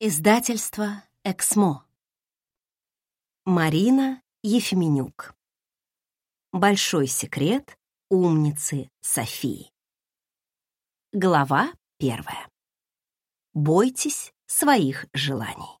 Издательство «Эксмо». Марина Ефименюк. Большой секрет умницы Софии. Глава первая. Бойтесь своих желаний.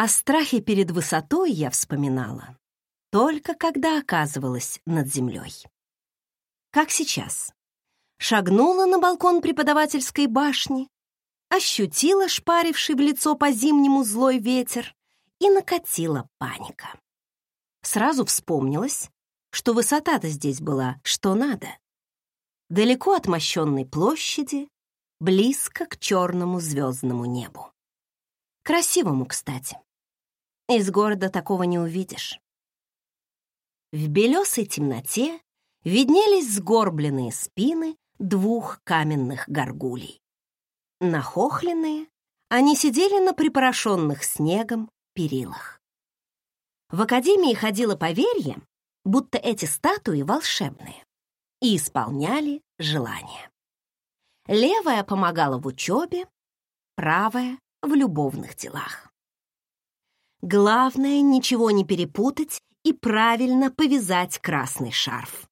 О страхе перед высотой я вспоминала только когда оказывалась над землей. Как сейчас. Шагнула на балкон преподавательской башни, ощутила шпаривший в лицо по-зимнему злой ветер и накатила паника. Сразу вспомнилось, что высота-то здесь была что надо. Далеко от мощенной площади, близко к черному звездному небу. Красивому, кстати. Из города такого не увидишь. В белесой темноте виднелись сгорбленные спины двух каменных горгулей. Нахохленные, они сидели на припорошенных снегом перилах. В академии ходило поверье, будто эти статуи волшебные, и исполняли желания. Левая помогала в учебе, правая — в любовных делах. Главное, ничего не перепутать и правильно повязать красный шарф.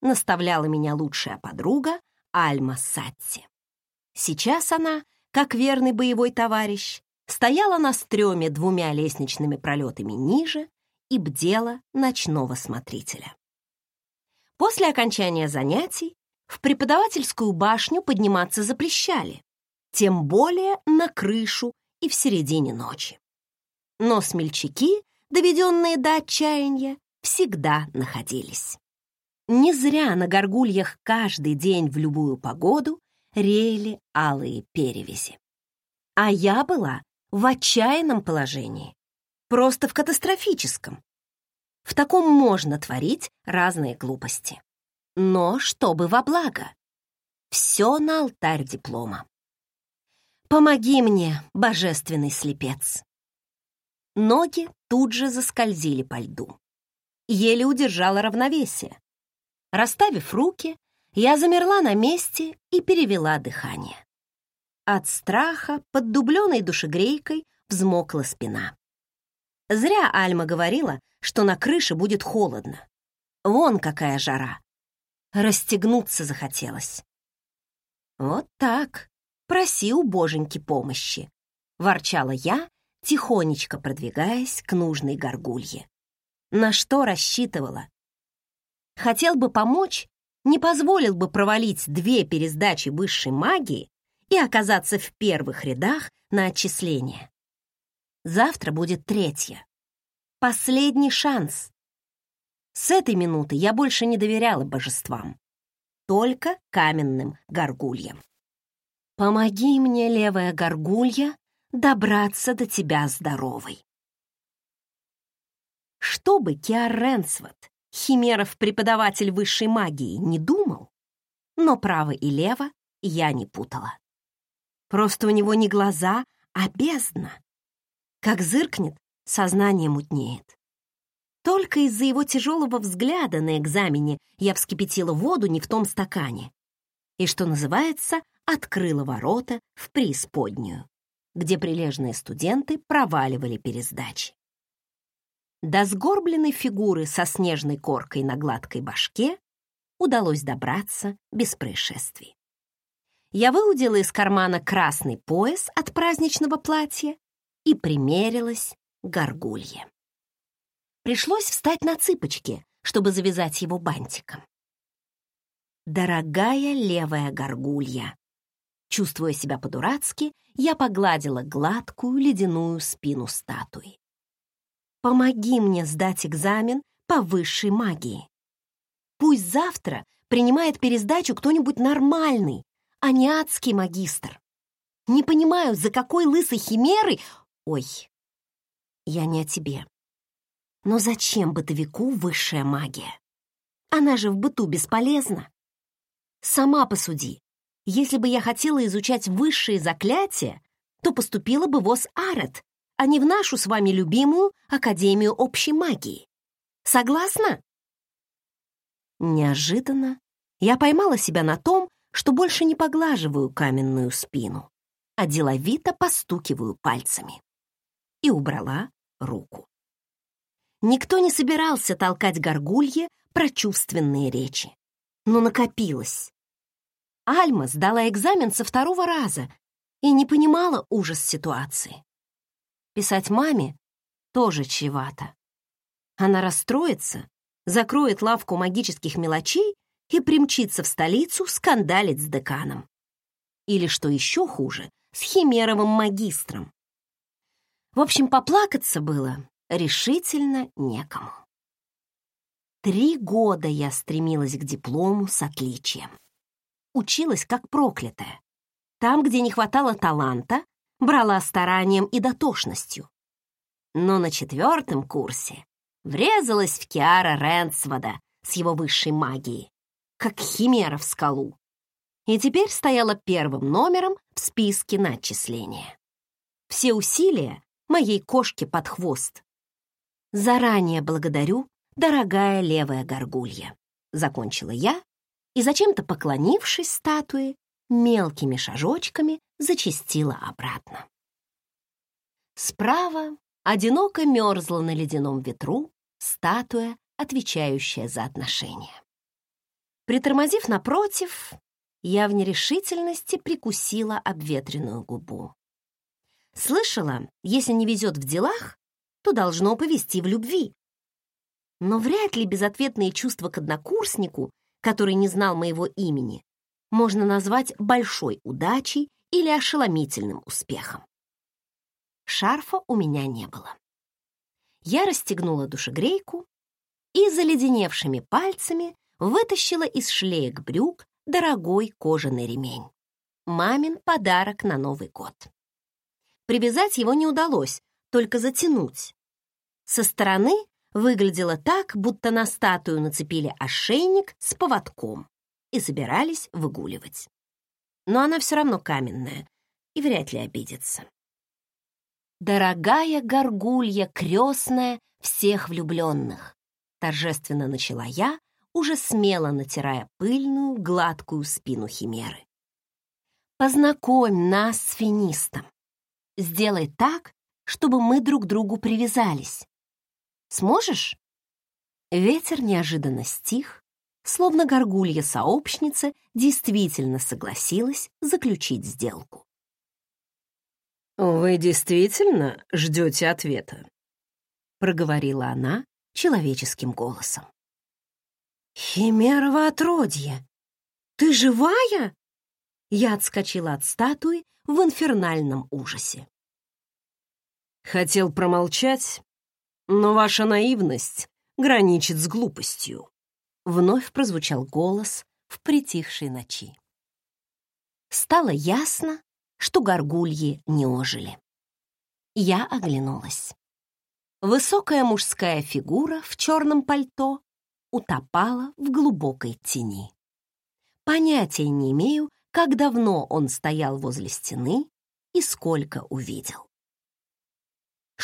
Наставляла меня лучшая подруга Альма Сатти. Сейчас она, как верный боевой товарищ, стояла на стреме двумя лестничными пролетами ниже и бдела ночного смотрителя. После окончания занятий в преподавательскую башню подниматься запрещали, тем более на крышу и в середине ночи но смельчаки, доведенные до отчаяния, всегда находились. Не зря на горгульях каждый день в любую погоду реяли алые перевязи. А я была в отчаянном положении, просто в катастрофическом. В таком можно творить разные глупости. Но чтобы во благо. Все на алтарь диплома. Помоги мне, божественный слепец. Ноги тут же заскользили по льду. Еле удержала равновесие. Расставив руки, я замерла на месте и перевела дыхание. От страха под дубленой душегрейкой взмокла спина. Зря Альма говорила, что на крыше будет холодно. Вон какая жара. Расстегнуться захотелось. Вот так. Проси у боженьки помощи, ворчала я тихонечко продвигаясь к нужной горгулье. На что рассчитывала? Хотел бы помочь, не позволил бы провалить две пересдачи высшей магии и оказаться в первых рядах на отчисление. Завтра будет третья. Последний шанс. С этой минуты я больше не доверяла божествам. Только каменным горгульям. «Помоги мне, левая горгулья, добраться до тебя здоровой. Что бы Киар Ренсвот, химеров преподаватель высшей магии, не думал, но право и лево я не путала. Просто у него не глаза, а бездна. Как зыркнет, сознание мутнеет. Только из-за его тяжелого взгляда на экзамене я вскипятила воду не в том стакане и, что называется, открыла ворота в преисподнюю где прилежные студенты проваливали пересдачи. До сгорбленной фигуры со снежной коркой на гладкой башке удалось добраться без происшествий. Я выудила из кармана красный пояс от праздничного платья и примерилась к горгулье. Пришлось встать на цыпочки, чтобы завязать его бантиком. Дорогая левая горгулья, Чувствуя себя по-дурацки, я погладила гладкую ледяную спину статуи. «Помоги мне сдать экзамен по высшей магии. Пусть завтра принимает пересдачу кто-нибудь нормальный, а не адский магистр. Не понимаю, за какой лысой химерой... Ой, я не о тебе. Но зачем бытовику высшая магия? Она же в быту бесполезна. Сама посуди. Если бы я хотела изучать высшие заклятия, то поступила бы в Ос-Арет, а не в нашу с вами любимую Академию общей магии. Согласна? Неожиданно я поймала себя на том, что больше не поглаживаю каменную спину, а деловито постукиваю пальцами. И убрала руку. Никто не собирался толкать горгулье про чувственные речи. Но накопилось. Альма сдала экзамен со второго раза и не понимала ужас ситуации. Писать маме тоже чревато. Она расстроится, закроет лавку магических мелочей и примчится в столицу скандалить с деканом. Или, что еще хуже, с химеровым магистром. В общем, поплакаться было решительно некому. Три года я стремилась к диплому с отличием. Училась как проклятая. Там, где не хватало таланта, брала старанием и дотошностью. Но на четвертом курсе врезалась в Киара Ренсвода с его высшей магией, как химера в скалу, и теперь стояла первым номером в списке на отчисления. Все усилия моей кошки под хвост. Заранее благодарю, дорогая левая горгулья, закончила я и, зачем-то поклонившись статуе, мелкими шажочками зачастила обратно. Справа одиноко мерзла на ледяном ветру статуя, отвечающая за отношения. Притормозив напротив, я в нерешительности прикусила обветренную губу. Слышала, если не везет в делах, то должно повести в любви. Но вряд ли безответные чувства к однокурснику, который не знал моего имени, можно назвать большой удачей или ошеломительным успехом. Шарфа у меня не было. Я расстегнула душегрейку и заледеневшими пальцами вытащила из шлеек брюк дорогой кожаный ремень. Мамин подарок на Новый год. Привязать его не удалось, только затянуть. Со стороны выглядело так, будто на статую нацепили ошейник с поводком и собирались выгуливать. Но она все равно каменная и вряд ли обидится. «Дорогая горгулья крестная всех влюбленных», торжественно начала я, уже смело натирая пыльную, гладкую спину химеры. «Познакомь нас с финистом. Сделай так, чтобы мы друг другу привязались. Сможешь?» Ветер неожиданно стих, словно горгулья-сообщница действительно согласилась заключить сделку. «Вы действительно ждете ответа?» — проговорила она человеческим голосом. «Химерово отродье! Ты живая?» Я отскочила от статуи в инфернальном ужасе. Хотел промолчать, но ваша наивность граничит с глупостью. Вновь прозвучал голос в притихшей ночи. Стало ясно, что горгульи не ожили. Я оглянулась. Высокая мужская фигура в черном пальто утопала в глубокой тени. Понятия не имею, как давно он стоял возле стены и сколько увидел.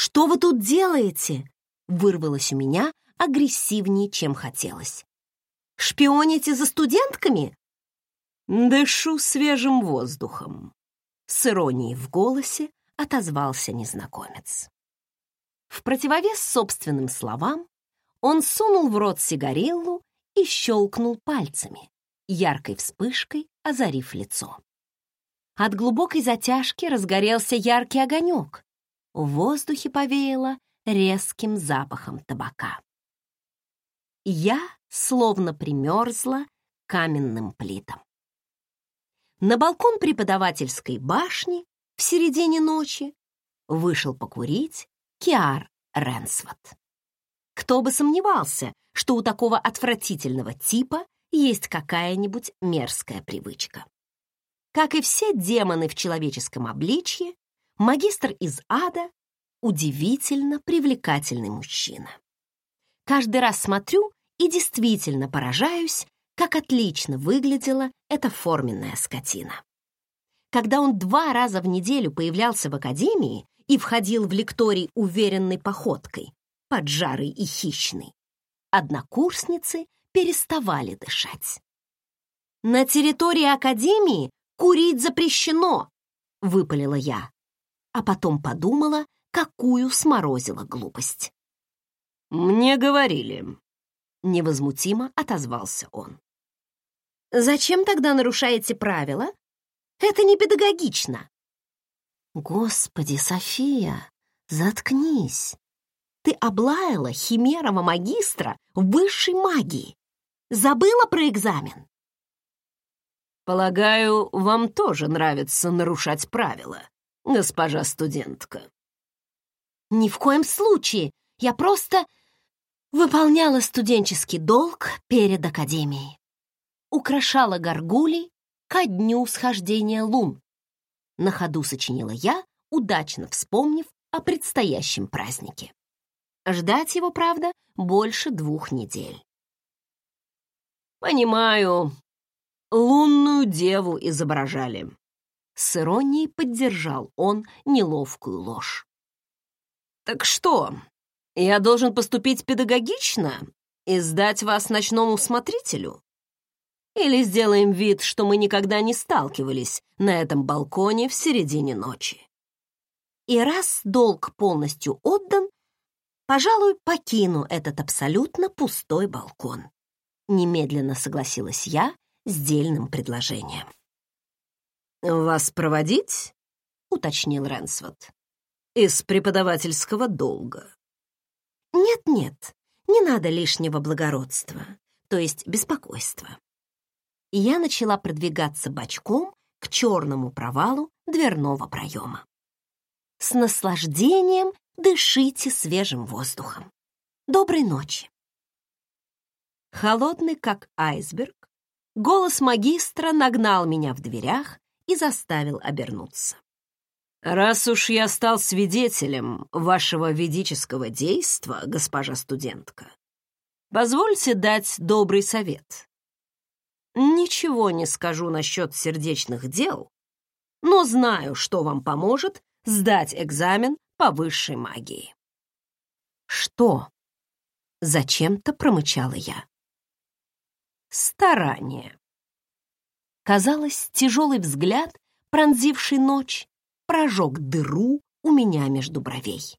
«Что вы тут делаете?» — вырвалось у меня агрессивнее, чем хотелось. «Шпионите за студентками?» «Дышу свежим воздухом», — с иронией в голосе отозвался незнакомец. В противовес собственным словам он сунул в рот сигареллу и щелкнул пальцами, яркой вспышкой озарив лицо. От глубокой затяжки разгорелся яркий огонек. В воздухе повеяло резким запахом табака. Я словно примерзла каменным плитам. На балкон преподавательской башни в середине ночи вышел покурить Киар Ренсвот. Кто бы сомневался, что у такого отвратительного типа есть какая-нибудь мерзкая привычка. Как и все демоны в человеческом обличье, магистр из ада — удивительно привлекательный мужчина. Каждый раз смотрю и действительно поражаюсь, как отлично выглядела эта форменная скотина. Когда он два раза в неделю появлялся в академии и входил в лекторий уверенной походкой, поджарый и хищный, однокурсницы переставали дышать. «На территории академии курить запрещено!» — выпалила я, а потом подумала, какую сморозила глупость. «Мне говорили», — невозмутимо отозвался он. «Зачем тогда нарушаете правила? Это не педагогично». «Господи, София, заткнись. Ты облаяла химерова магистра в высшей магии. Забыла про экзамен?» «Полагаю, вам тоже нравится нарушать правила, госпожа студентка». «Ни в коем случае. Я просто выполняла студенческий долг перед академией. Украшала горгулей ко дню схождения лун. На ходу сочинила я, удачно вспомнив о предстоящем празднике. Ждать его, правда, больше двух недель. «Понимаю. Лунную деву изображали». С иронией поддержал он неловкую ложь. «Так что, я должен поступить педагогично и сдать вас ночному смотрителю? Или сделаем вид, что мы никогда не сталкивались на этом балконе в середине ночи? И раз долг полностью отдан, пожалуй, покину этот абсолютно пустой балкон. Немедленно согласилась я с дельным предложением. «Вас проводить?» — уточнил Ренсвот. «Из преподавательского долга». Нет-нет, не надо лишнего благородства, то есть беспокойства. И я начала продвигаться бочком к черному провалу дверного проема. С наслаждением дышите свежим воздухом. Доброй ночи. Холодный, как айсберг, голос магистра нагнал меня в дверях и заставил обернуться. «Раз уж я стал свидетелем вашего ведического действа, госпожа студентка, позвольте дать добрый совет. Ничего не скажу насчет сердечных дел, но знаю, что вам поможет сдать экзамен по высшей магии». «Что?» — зачем-то промычала я. «Старание». Казалось, тяжелый взгляд, пронзивший ночь, прожег дыру у меня между бровей.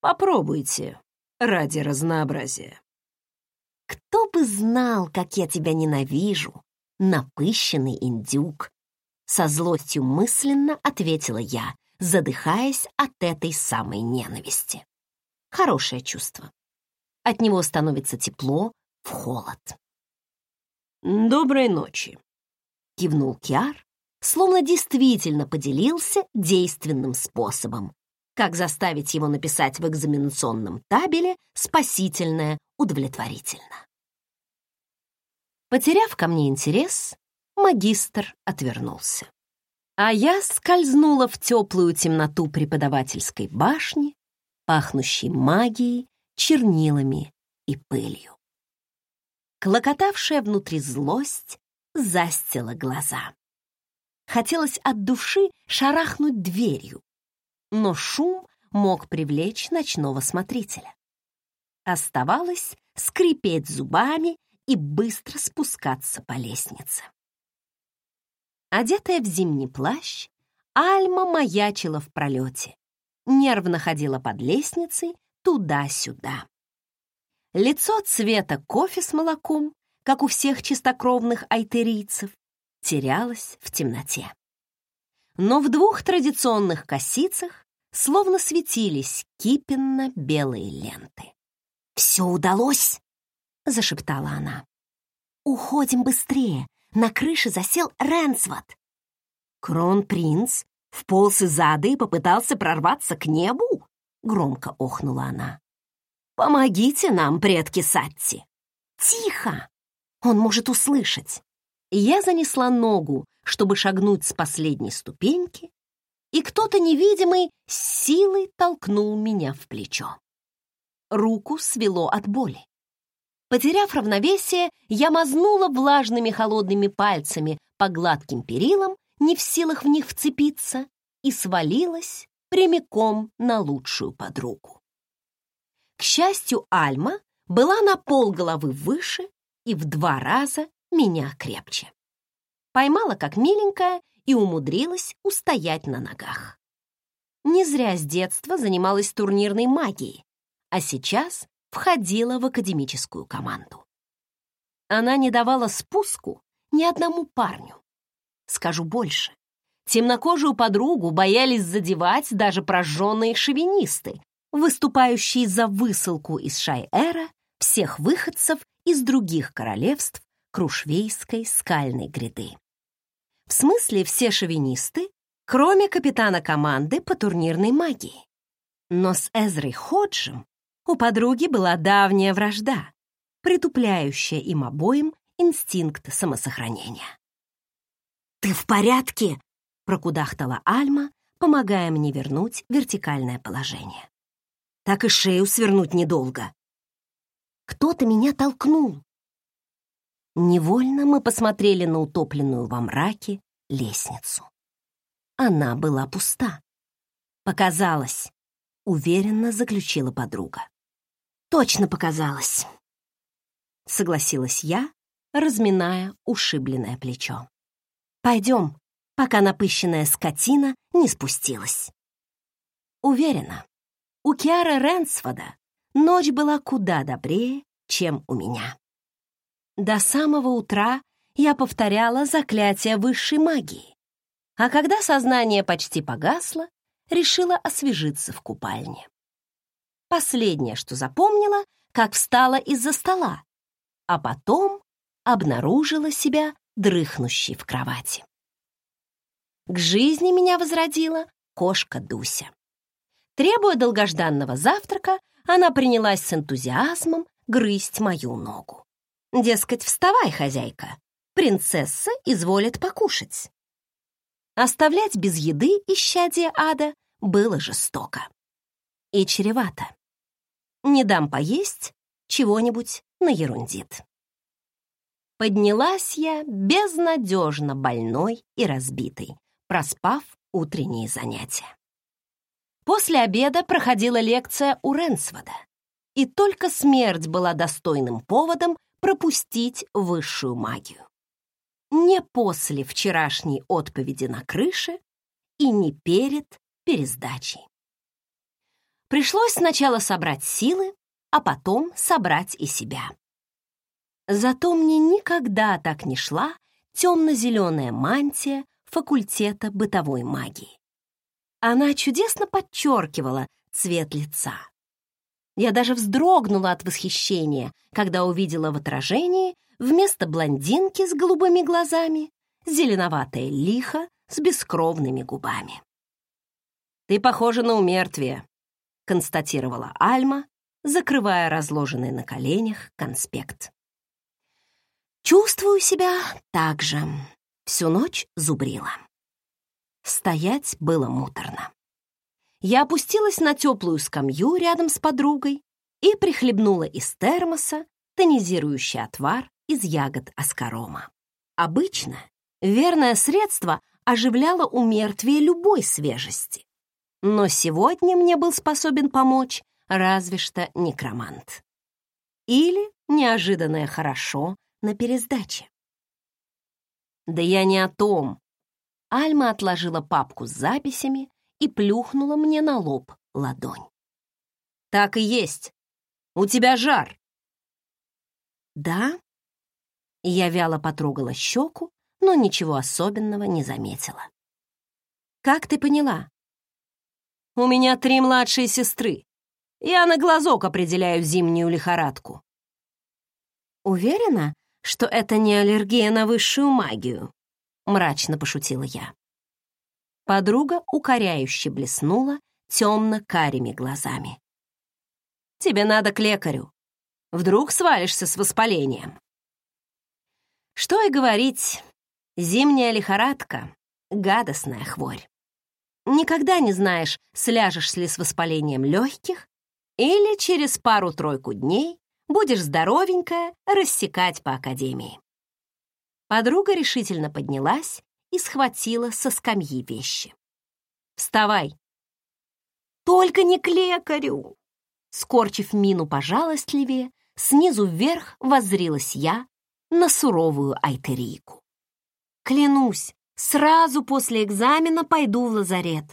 Попробуйте ради разнообразия. Кто бы знал, как я тебя ненавижу, напыщенный индюк. Со злостью мысленно ответила я, задыхаясь от этой самой ненависти. Хорошее чувство. От него становится тепло в холод. «Доброй ночи», — кивнул Киар, словно действительно поделился действенным способом, как заставить его написать в экзаменационном табеле спасительное удовлетворительно. Потеряв ко мне интерес, магистр отвернулся. А я скользнула в теплую темноту преподавательской башни, пахнущей магией, чернилами и пылью. Клокотавшая внутри злость застила глаза. Хотелось от души шарахнуть дверью, но шум мог привлечь ночного смотрителя. Оставалось скрипеть зубами и быстро спускаться по лестнице. Одетая в зимний плащ, Альма маячила в пролете, нервно ходила под лестницей туда-сюда. Лицо цвета кофе с молоком, как у всех чистокровных айтерийцев, терялась в темноте. Но в двух традиционных косицах словно светились кипенно-белые ленты. «Все удалось!» — зашептала она. «Уходим быстрее! На крыше засел Ренсвот!» «Кронпринц вполз из ада и попытался прорваться к небу?» — громко охнула она. «Помогите нам, предки Сатти!» «Тихо! Он может услышать!» Я занесла ногу, чтобы шагнуть с последней ступеньки, и кто-то невидимый силой толкнул меня в плечо. Руку свело от боли. Потеряв равновесие, я мазнула влажными холодными пальцами по гладким перилам, не в силах в них вцепиться, и свалилась прямиком на лучшую подругу. К счастью, Альма была на пол головы выше и в два раза меня крепче. Поймала как миленькая и умудрилась устоять на ногах. Не зря с детства занималась турнирной магией, а сейчас входила в академическую команду. Она не давала спуску ни одному парню. Скажу больше. Темнокожую подругу боялись задевать даже прожженные шовинисты, выступающие за высылку из Шайэра всех выходцев из других королевств Крушвейской скальной гряды. В смысле все шовинисты, кроме капитана команды по турнирной магии. Но с Эзрой Ходжем у подруги была давняя вражда, притупляющая им обоим инстинкт самосохранения. «Ты в порядке?» — прокудахтала Альма, помогая мне вернуть вертикальное положение. «Так и шею свернуть недолго». «Кто-то меня толкнул». Невольно мы посмотрели на утопленную во мраке лестницу. Она была пуста. Показалось, уверенно заключила подруга. Точно показалось. Согласилась я, разминая ушибленное плечо. Пойдем, пока напыщенная скотина не спустилась. Уверена, у Киара Ренсфода ночь была куда добрее, чем у меня. До самого утра я повторяла заклятие высшей магии, а когда сознание почти погасло, решила освежиться в купальне. Последнее, что запомнила, как встала из-за стола, а потом обнаружила себя дрыхнущей в кровати. К жизни меня возродила кошка Дуся. Требуя долгожданного завтрака, она принялась с энтузиазмом грызть мою ногу. Дескать, вставай, хозяйка, принцесса изволит покушать. Оставлять без еды исчадие ада было жестоко и чревато не дам поесть, чего-нибудь наерундит. Поднялась я безнадежно больной и разбитой, проспав утренние занятия. После обеда проходила лекция у Ренсвода, и только смерть была достойным поводом пропустить высшую магию. Не после вчерашней отповеди на крыше и не перед пересдачей. Пришлось сначала собрать силы, а потом собрать и себя. Зато мне никогда так не шла темно-зеленая мантия факультета бытовой магии. Она чудесно подчеркивала цвет лица. Я даже вздрогнула от восхищения, когда увидела в отражении вместо блондинки с голубыми глазами зеленоватое лихо с бескровными губами. «Ты похожа на умертвие», констатировала Альма, закрывая разложенный на коленях конспект. Чувствую себя так же. Всю ночь зубрила. Стоять было муторно. Я опустилась на теплую скамью рядом с подругой и прихлебнула из термоса тонизирующий отвар из ягод аскарома. Обычно верное средство оживляло умертвие любой свежести. Но сегодня мне был способен помочь разве что некромант. Или неожиданное хорошо на пересдаче. Да я не о том. Альма отложила папку с записями и плюхнула мне на лоб ладонь. Так и есть. У тебя жар. Да? Я вяло потрогала щеку, но ничего особенного не заметила. Как ты поняла? У меня три младшие сестры. Я на глазок определяю зимнюю лихорадку. Уверена, что это не аллергия на высшую магию? Мрачно пошутила я. Подруга укоряюще блеснула темно-карими глазами. Тебе надо к лекарю. Вдруг свалишься с воспалением. Что и говорить, зимняя лихорадка — гадостная хворь. Никогда не знаешь, сляжешь ли с воспалением легких или через пару-тройку дней Будешь здоровенькая рассекать по академии. Подруга решительно поднялась и схватила со скамьи вещи. «Вставай!» «Только не к лекарю!» Скорчив мину пожалостливее, снизу вверх воззрилась я на суровую айтерийку. «Клянусь, сразу после экзамена пойду в лазарет.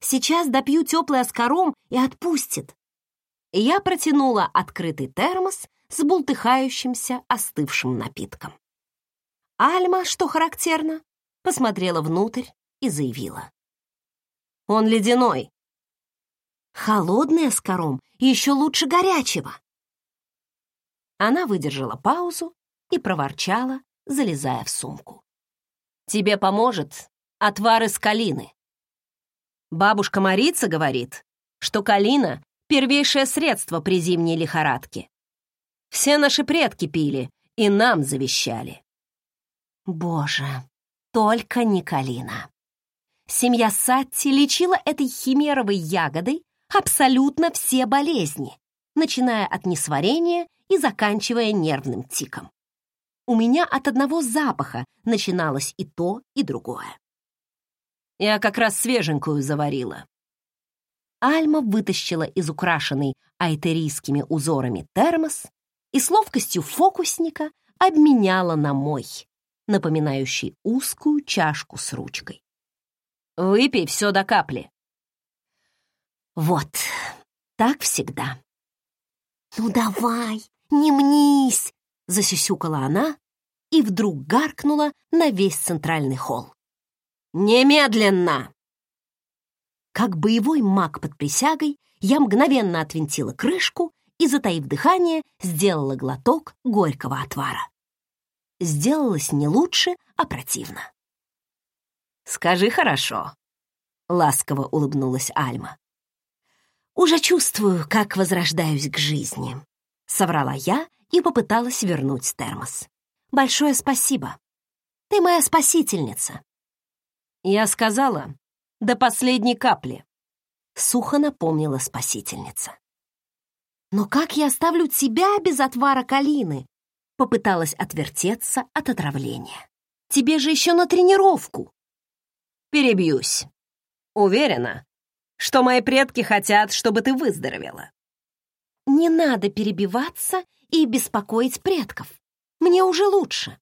Сейчас допью теплый оскором и отпустит». Я протянула открытый термос с бултыхающимся остывшим напитком. Альма, что характерно, посмотрела внутрь и заявила. «Он ледяной». «Холодный с еще лучше горячего». Она выдержала паузу и проворчала, залезая в сумку. «Тебе поможет отвар из калины». Бабушка Марица говорит, что калина — первейшее средство при зимней лихорадке. Все наши предки пили и нам завещали. Боже, только не калина. Семья Сатти лечила этой химеровой ягодой абсолютно все болезни, начиная от несварения и заканчивая нервным тиком. У меня от одного запаха начиналось и то, и другое. Я как раз свеженькую заварила. Альма вытащила из украшенной айтерийскими узорами термос и с ловкостью фокусника обменяла на мой, напоминающий узкую чашку с ручкой. «Выпей все до капли». Вот, так всегда. «Ну давай, не мнись!» — засюсюкала она и вдруг гаркнула на весь центральный холл. «Немедленно!» Как боевой маг под присягой, я мгновенно отвинтила крышку и, затаив дыхание, сделала глоток горького отвара сделалось не лучше, а противно. «Скажи хорошо», — ласково улыбнулась Альма. «Уже чувствую, как возрождаюсь к жизни», — соврала я и попыталась вернуть термос. «Большое спасибо. Ты моя спасительница». Я сказала, до последней капли, — сухо напомнила спасительница. «Но как я оставлю тебя без отвара калины?» Попыталась отвертеться от отравления. «Тебе же еще на тренировку!» «Перебьюсь. Уверена, что мои предки хотят, чтобы ты выздоровела». «Не надо перебиваться и беспокоить предков. Мне уже лучше».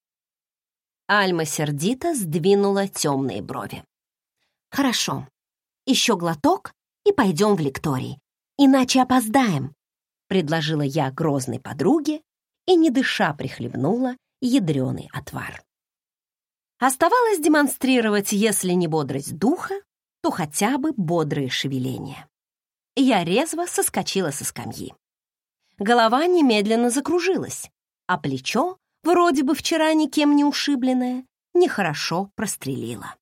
Альма сердито сдвинула темные брови. «Хорошо. Еще глоток и пойдем в лекторий. Иначе опоздаем», — предложила я грозной подруге, и, не дыша, прихлебнула ядреный отвар. Оставалось демонстрировать, если не бодрость духа, то хотя бы бодрые шевеления. Я резво соскочила со скамьи. Голова немедленно закружилась, а плечо, вроде бы вчера никем не ушибленное, нехорошо прострелило.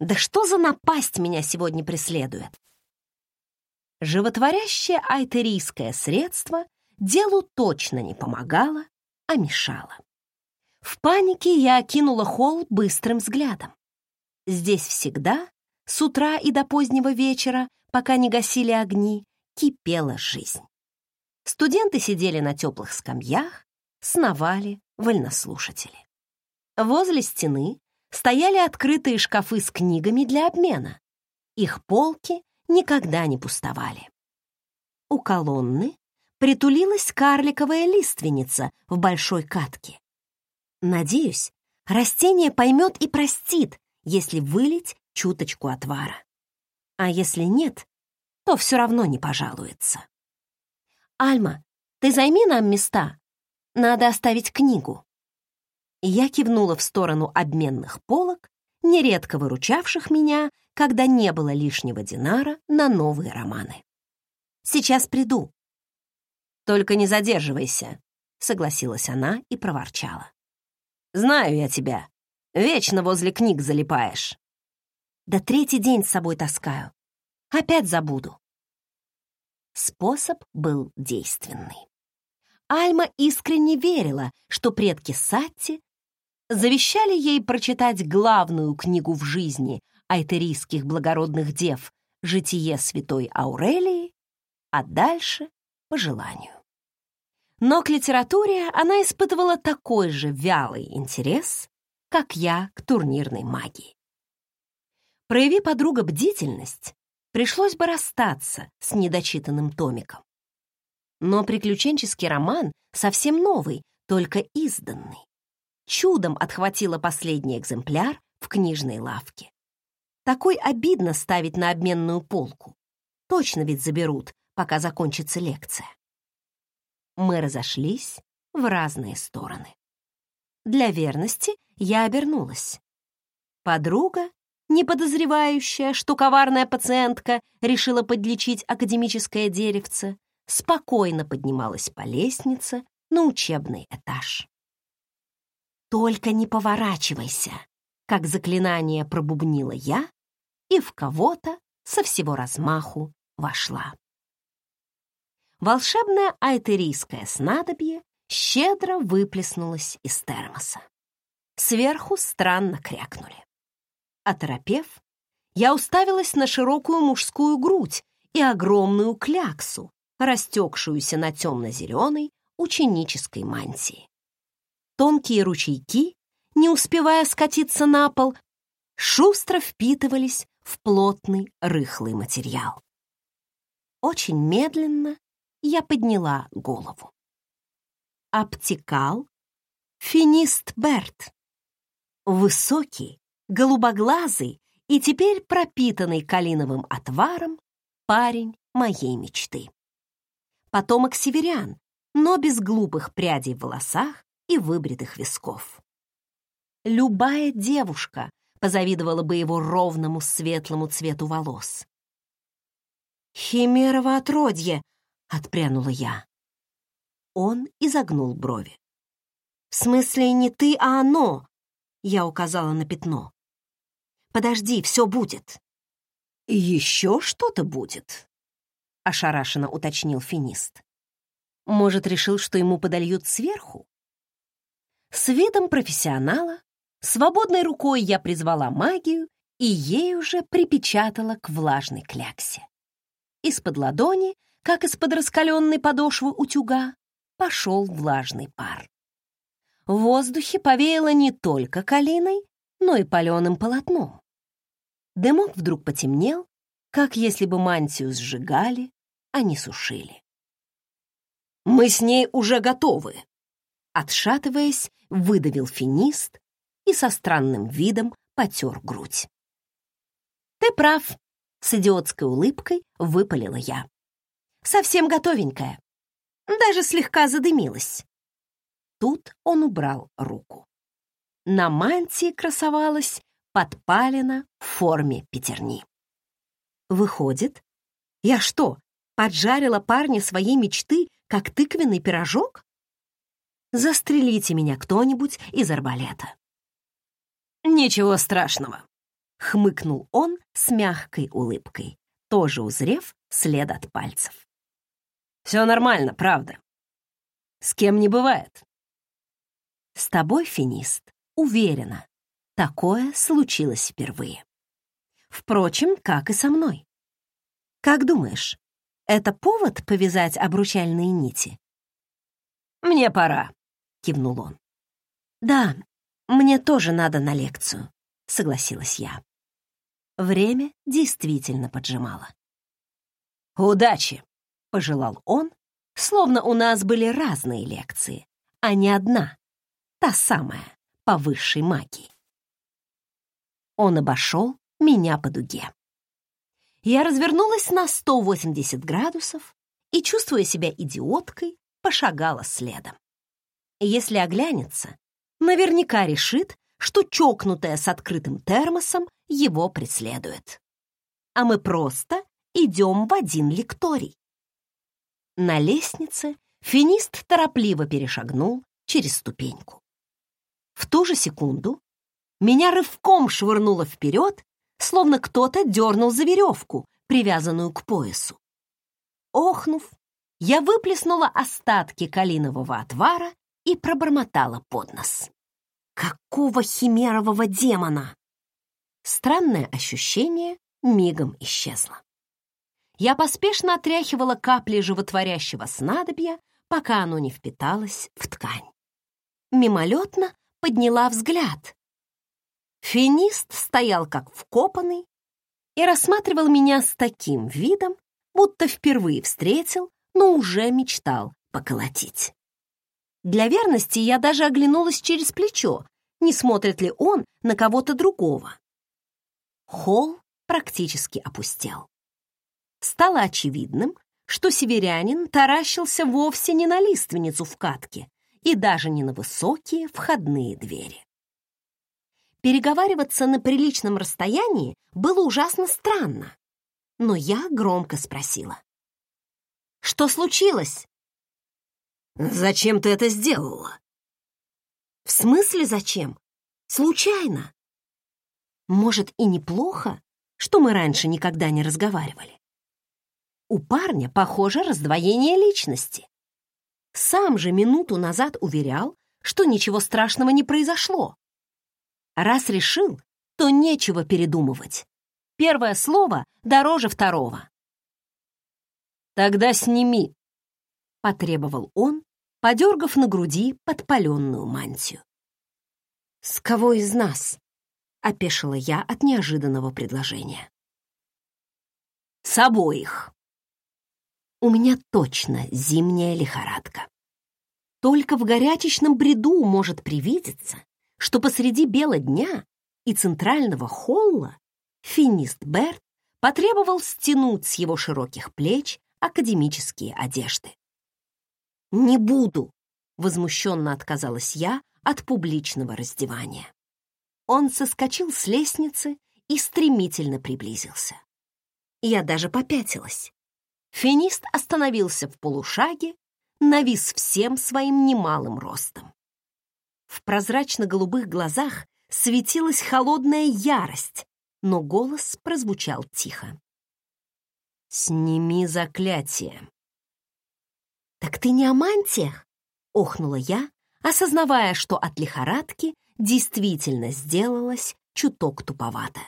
Да что за напасть меня сегодня преследует? Животворящее айтерийское средство делу точно не помогала, а мешала. В панике я окинула холл быстрым взглядом. Здесь всегда, с утра и до позднего вечера, пока не гасили огни, кипела жизнь. Студенты сидели на теплых скамьях, сновали вольнослушатели. Возле стены стояли открытые шкафы с книгами для обмена. Их полки никогда не пустовали. У колонны притулилась карликовая лиственница в большой катке. Надеюсь, растение поймет и простит, если вылить чуточку отвара. А если нет, то все равно не пожалуется. «Альма, ты займи нам места. Надо оставить книгу». Я кивнула в сторону обменных полок, нередко выручавших меня, когда не было лишнего динара на новые романы. «Сейчас приду», «Только не задерживайся», — согласилась она и проворчала. «Знаю я тебя. Вечно возле книг залипаешь». «Да третий день с собой таскаю. Опять забуду». Способ был действенный. Альма искренне верила, что предки Сатти завещали ей прочитать главную книгу в жизни айтерийских благородных дев «Житие святой Аурелии», а дальше — по желанию. Но к литературе она испытывала такой же вялый интерес, как я к турнирной магии. Прояви подруга бдительность, пришлось бы расстаться с недочитанным томиком. Но приключенческий роман совсем новый, только изданный. Чудом отхватила последний экземпляр в книжной лавке. Такой обидно ставить на обменную полку. Точно ведь заберут, пока закончится лекция. Мы разошлись в разные стороны. Для верности я обернулась. Подруга, не подозревающая, что коварная пациентка решила подлечить академическое деревце, спокойно поднималась по лестнице на учебный этаж. «Только не поворачивайся!» как заклинание пробубнила я и в кого-то со всего размаху вошла. Волшебное айтерийское снадобье щедро выплеснулось из термоса. Сверху странно крякнули. Оторопев, я уставилась на широкую мужскую грудь и огромную кляксу, растекшуюся на темно-зеленой ученической мантии. Тонкие ручейки, не успевая скатиться на пол, шустро впитывались в плотный рыхлый материал. Очень медленно я подняла голову. Обтекал финист Берт. Высокий, голубоглазый и теперь пропитанный калиновым отваром парень моей мечты потомок северян, но без глупых прядей в волосах и выбритых висков. Любая девушка позавидовала бы его ровному светлому цвету волос. «Химерово отродье!» — отпрянула я. Он изогнул брови. «В смысле, не ты, а оно!» — я указала на пятно. «Подожди, все будет». «Еще что-то будет», ошарашенно уточнил финист. Может, решил, что ему подольют сверху? С видом профессионала, свободной рукой я призвала магию и ей уже припечатала к влажной кляксе. Из-под ладони, как из-под раскаленной подошвы утюга, пошел влажный пар. В воздухе повеяло не только калиной, но и паленым полотном. Дымок вдруг потемнел, как если бы мантию сжигали а не сушили. «Мы с ней уже готовы!» Отшатываясь, выдавил финист и со странным видом потер грудь. «Ты прав!» — с идиотской улыбкой выпалила я. «Совсем готовенькая. Даже слегка задымилась». Тут он убрал руку. На мантии красовалась подпалина в форме пятерни. Выходит, я что, Поджарила парня своей мечты, как тыквенный пирожок? Застрелите меня кто-нибудь из арбалета. Ничего страшного, хмыкнул он с мягкой улыбкой, тоже узрев след от пальцев. Все нормально, правда. С кем не бывает. С тобой, финист, уверена, такое случилось впервые. Впрочем, как и со мной. Как думаешь, это повод повязать обручальные нити? «Мне пора», — кивнул он. «Да, мне тоже надо на лекцию», — согласилась я. Время действительно поджимало. «Удачи!» — пожелал он, словно у нас были разные лекции, а не одна, та самая, по высшей магии. Он обошел меня по дуге. Я развернулась на 180 градусов и, чувствуя себя идиоткой, пошагала следом. Если оглянется, наверняка решит, что чокнутая с открытым термосом его преследует. А мы просто идем в один лекторий. На лестнице финист торопливо перешагнул через ступеньку. В ту же секунду меня рывком швырнуло вперед словно кто-то дернул за веревку, привязанную к поясу. Охнув, я выплеснула остатки калинового отвара и пробормотала под нос. Какого химерового демона? Странное ощущение мигом исчезло. Я поспешно отряхивала капли животворящего снадобья, пока оно не впиталось в ткань. Мимолетно подняла взгляд. Финист стоял как вкопанный и рассматривал меня с таким видом, будто впервые встретил, но уже мечтал поколотить. Для верности я даже оглянулась через плечо, не смотрит ли он на кого-то другого. Холл практически опустел. Стало очевидным, что северянин таращился вовсе не на лиственницу в катке и даже не на высокие входные двери. Переговариваться на приличном расстоянии было ужасно странно, но я громко спросила. «Что случилось?» «Зачем ты это сделала?» «В смысле зачем? Случайно. Может, и неплохо, что мы раньше никогда не разговаривали. У парня, похоже, раздвоение личности. Сам же минуту назад уверял, что ничего страшного не произошло. Раз решил, то нечего передумывать. Первое слово дороже второго. «Тогда сними», — потребовал он, подергав на груди подпаленную мантию. «С кого из нас?» — опешила я от неожиданного предложения. «С обоих». У меня точно зимняя лихорадка. Только в горячечном бреду может привидеться, что посреди бела дня и центрального холла финист Берт потребовал стянуть с его широких плеч академические одежды. «Не буду!» — возмущенно отказалась я от публичного раздевания. Он соскочил с лестницы и стремительно приблизился. Я даже попятилась. Финист остановился в полушаге, навис всем своим немалым ростом. В прозрачно-голубых глазах светилась холодная ярость, но голос прозвучал тихо. «Сними заклятие». «Так ты не о мантиях?» — охнула я, осознавая, что от лихорадки действительно сделалась чуток туповато.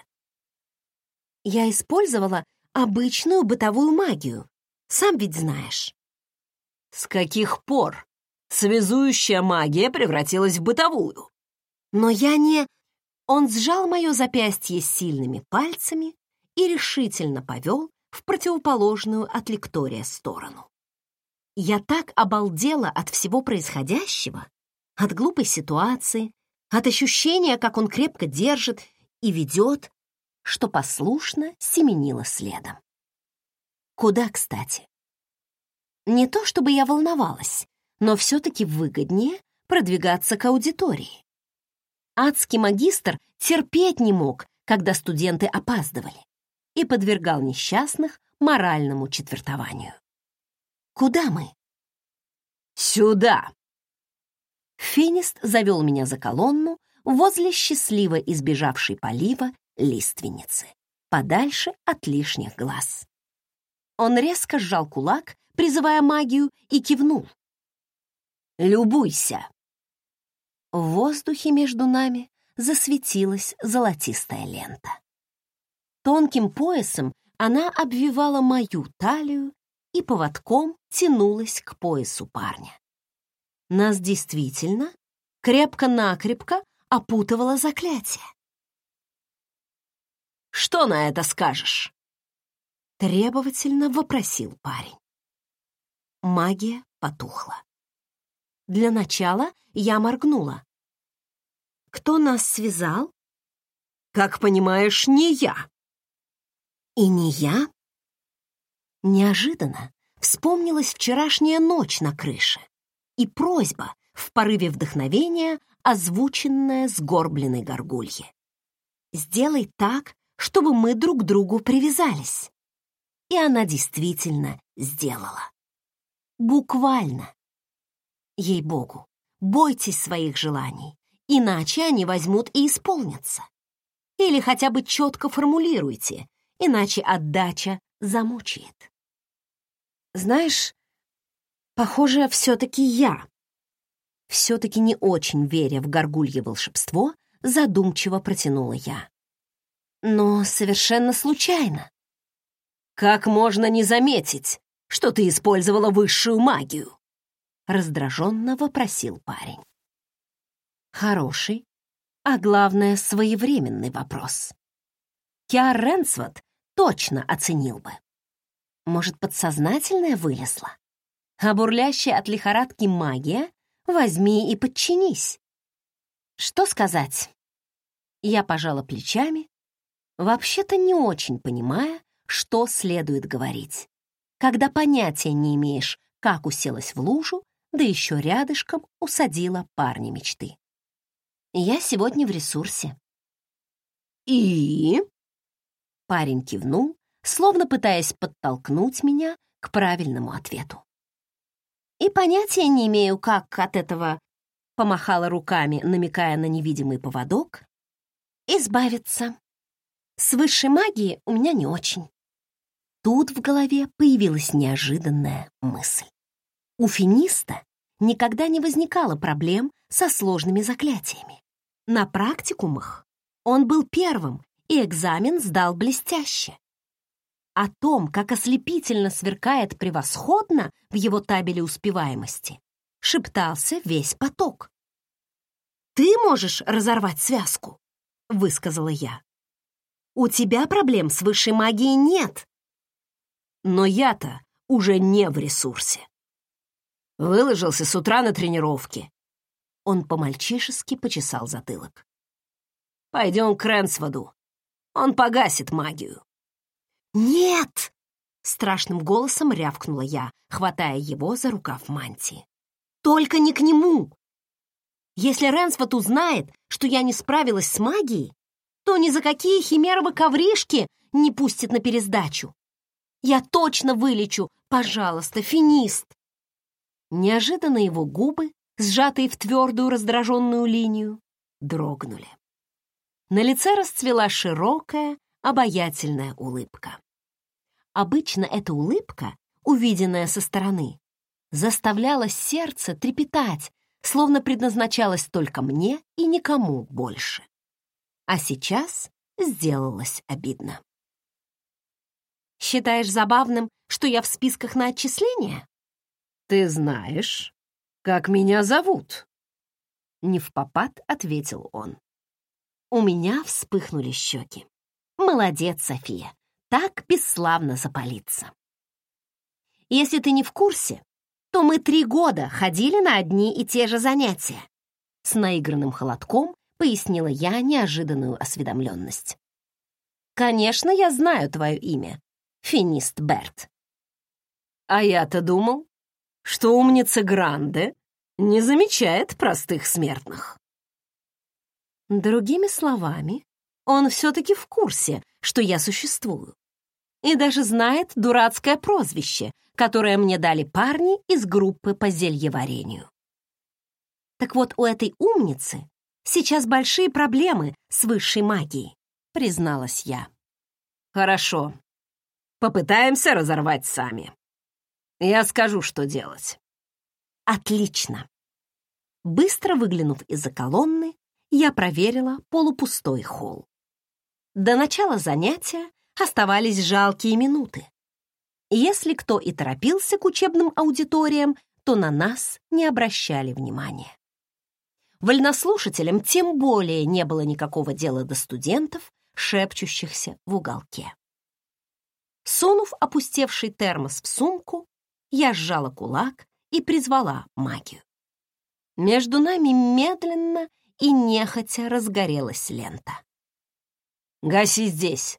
Я использовала обычную бытовую магию, сам ведь знаешь. С каких пор связующая магия превратилась в бытовую? Но я не... Он сжал мое запястье сильными пальцами и решительно повел в противоположную от лектория сторону. Я так обалдела от всего происходящего, от глупой ситуации, от ощущения, как он крепко держит и ведет, что послушно семенила следом. Куда, кстати? Не то чтобы я волновалась, но все-таки выгоднее продвигаться к аудитории. Адский магистр терпеть не мог, когда студенты опаздывали, и подвергал несчастных моральному четвертованию. «Куда мы?» «Сюда!» Финист завел меня за колонну возле счастливо избежавшей полива лиственницы, подальше от лишних глаз. Он резко сжал кулак, призывая магию, и кивнул. «Любуйся!» В воздухе между нами засветилась золотистая лента. Тонким поясом она обвивала мою талию и поводком тянулась к поясу парня. Нас действительно крепко-накрепко опутывало заклятие. «Что на это скажешь?» Требовательно вопросил парень. Магия потухла. Для начала я моргнула. «Кто нас связал?» «Как понимаешь, не я». «И не я?» Неожиданно вспомнилась вчерашняя ночь на крыше и просьба в порыве вдохновения, озвученная с горбленной горгульи. «Сделай так, чтобы мы друг другу привязались». И она действительно сделала. Буквально. Ей-богу, бойтесь своих желаний, иначе они возьмут и исполнятся. Или хотя бы четко формулируйте, иначе отдача замучает. Знаешь, Похоже, все-таки я. Все-таки не очень веря в горгулье волшебство, задумчиво протянула я. Но совершенно случайно. Как можно не заметить, что ты использовала высшую магию? раздраженно вопросил парень. Хороший, а главное, своевременный вопрос. Киар Ренсвот точно оценил бы. Может, подсознательное вылезло? А бурлящая от лихорадки магия возьми и подчинись. Что сказать? Я пожала плечами, вообще-то не очень понимая, что следует говорить, когда понятия не имеешь, как уселась в лужу, да еще рядышком усадила парня мечты. Я сегодня в ресурсе. И? Парень кивнул, словно пытаясь подтолкнуть меня к правильному ответу. И понятия не имею, как от этого помахала руками, намекая на невидимый поводок, избавиться. С высшей магией у меня не очень. Тут в голове появилась неожиданная мысль. У финиста никогда не возникало проблем со сложными заклятиями. На практикумах он был первым, и экзамен сдал блестяще. О том, как ослепительно сверкает превосходно в его табеле успеваемости, шептался весь поток. «Ты можешь разорвать связку», — высказала я. «У тебя проблем с высшей магией нет». «Но я-то уже не в ресурсе. Выложился с утра на тренировке. Он по-мальчишески почесал затылок. «Пойдем к Ренсводу. Он погасит магию». «Нет!» — страшным голосом рявкнула я, хватая его за рукав мантии. «Только не к нему! Если Ренсвот узнает, что я не справилась с магией, то ни за какие химеровы ковришки не пустит на пересдачу. Я точно вылечу, пожалуйста, финист!» Неожиданно его губы, сжатые в твердую раздраженную линию, дрогнули. На лице расцвела широкая, обаятельная улыбка. Обычно эта улыбка, увиденная со стороны, заставляла сердце трепетать, словно предназначалась только мне и никому больше. А сейчас сделалось обидно. «Считаешь забавным, что я в списках на отчисление?» «Ты знаешь, как меня зовут?» Не в попад ответил он. У меня вспыхнули щеки. «Молодец, София, так бесславно запалиться!» «Если ты не в курсе, то мы три года ходили на одни и те же занятия», с наигранным холодком пояснила я неожиданную осведомленность. «Конечно, я знаю твое имя, Финист Берт». «А я-то думал, что умница Гранде не замечает простых смертных. Другими словами, он все-таки в курсе, что я существую. И даже знает дурацкое прозвище, которое мне дали парни из группы по зельеварению. Так вот, у этой умницы сейчас большие проблемы с высшей магией, призналась я. Хорошо. Попытаемся разорвать сами. Я скажу, что делать. Отлично. Быстро выглянув из-за колонны, я проверила полупустой холл. До начала занятия оставались жалкие минуты. Если кто и торопился к учебным аудиториям, то на нас не обращали внимания. Вольнослушателям тем более не было никакого дела до студентов, шепчущихся в уголке. Сунув опустевший термос в сумку, я сжала кулак и призвала магию. Между нами медленно и нехотя разгорелась лента. «Гаси здесь!»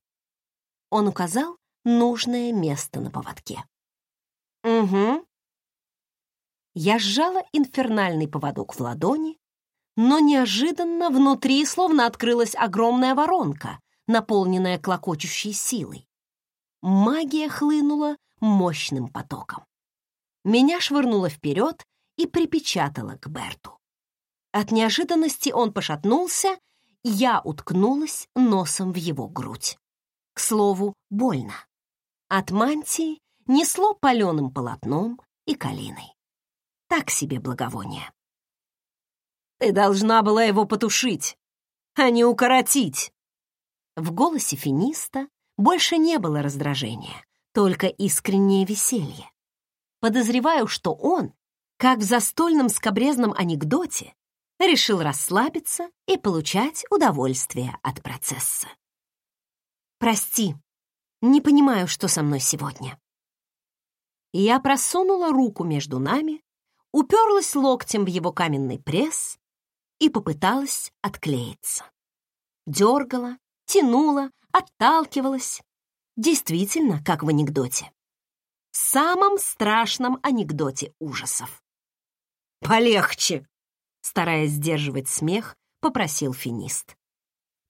Он указал нужное место на поводке. «Угу». Я сжала инфернальный поводок в ладони, но неожиданно внутри словно открылась огромная воронка, наполненная клокочущей силой. Магия хлынула мощным потоком меня швырнуло вперед и припечатало к Берту. От неожиданности он пошатнулся, я уткнулась носом в его грудь. К слову, больно. От мантии несло паленым полотном и калиной. Так себе благовоние. «Ты должна была его потушить, а не укоротить!» В голосе финиста больше не было раздражения, только искреннее веселье. Подозреваю, что он, как в застольном скобрезном анекдоте, решил расслабиться и получать удовольствие от процесса. «Прости, не понимаю, что со мной сегодня». Я просунула руку между нами, уперлась локтем в его каменный пресс и попыталась отклеиться. Дергала, тянула, отталкивалась. Действительно, как в анекдоте. Самом страшном анекдоте ужасов. «Полегче!» Стараясь сдерживать смех, попросил финист.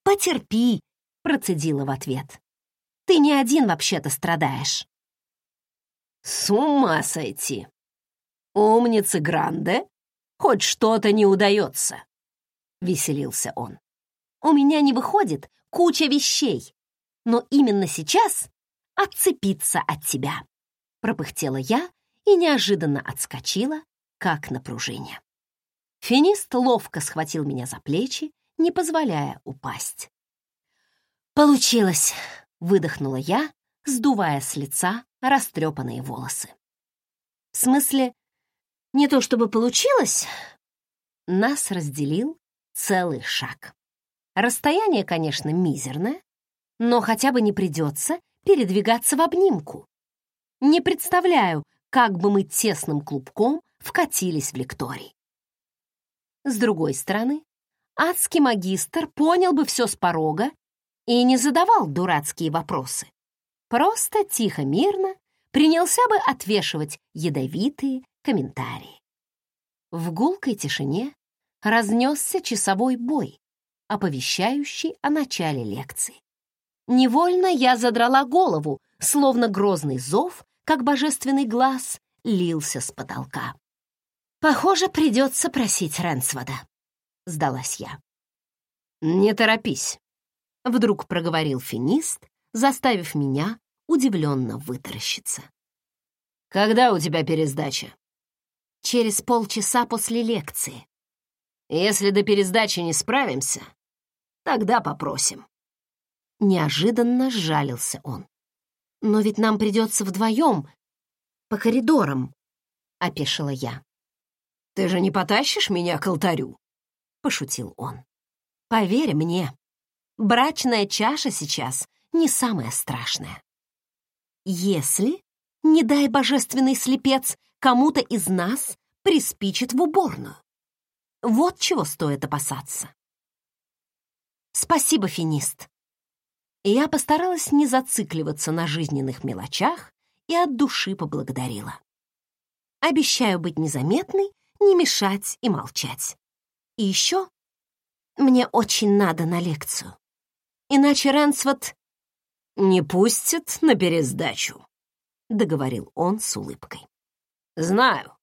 «Потерпи!» — процедила в ответ. «Ты не один вообще-то страдаешь». «С ума сойти! Умница Гранде! Хоть что-то не удается!» — веселился он. «У меня не выходит куча вещей, но именно сейчас отцепиться от тебя!» Пропыхтела я и неожиданно отскочила, как на пружине. Финист ловко схватил меня за плечи, не позволяя упасть. «Получилось!» — выдохнула я, сдувая с лица растрепанные волосы. «В смысле, не то чтобы получилось?» Нас разделил целый шаг. Расстояние, конечно, мизерное, но хотя бы не придется передвигаться в обнимку. Не представляю, как бы мы тесным клубком вкатились в лекторий. С другой стороны, адский магистр понял бы все с порога и не задавал дурацкие вопросы. Просто тихо-мирно принялся бы отвешивать ядовитые комментарии. В гулкой тишине разнесся часовой бой, оповещающий о начале лекции. Невольно я задрала голову, словно грозный зов как божественный глаз лился с потолка. «Похоже, придется просить Ренсвода», — сдалась я. «Не торопись», — вдруг проговорил финист, заставив меня удивленно вытаращиться. «Когда у тебя пересдача?» «Через полчаса после лекции». «Если до пересдачи не справимся, тогда попросим». Неожиданно сжалился он. «Но ведь нам придется вдвоем, по коридорам», — опешила я. «Ты же не потащишь меня к алтарю?» — пошутил он. «Поверь мне, брачная чаша сейчас не самое страшное. Если, не дай божественный слепец, кому-то из нас приспичит в уборную. Вот чего стоит опасаться. Спасибо, финист я постаралась не зацикливаться на жизненных мелочах и от души поблагодарила. Обещаю быть незаметной, не мешать и молчать. И еще мне очень надо на лекцию. Иначе Рэнсвот не пустит на пересдачу, — договорил он с улыбкой. Знаю,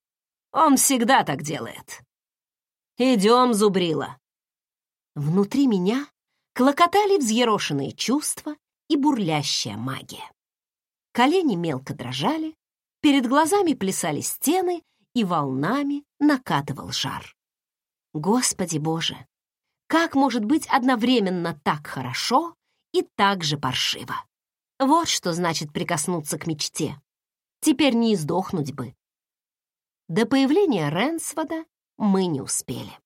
он всегда так делает. Идем, зубрила. Внутри меня клокотали взъерошенные чувства и бурлящая магия. Колени мелко дрожали, перед глазами плясали стены и волнами накатывал жар. Господи Боже, как может быть одновременно так хорошо и так же паршиво? Вот что значит прикоснуться к мечте. Теперь не издохнуть бы. До появления Ренсвода мы не успели.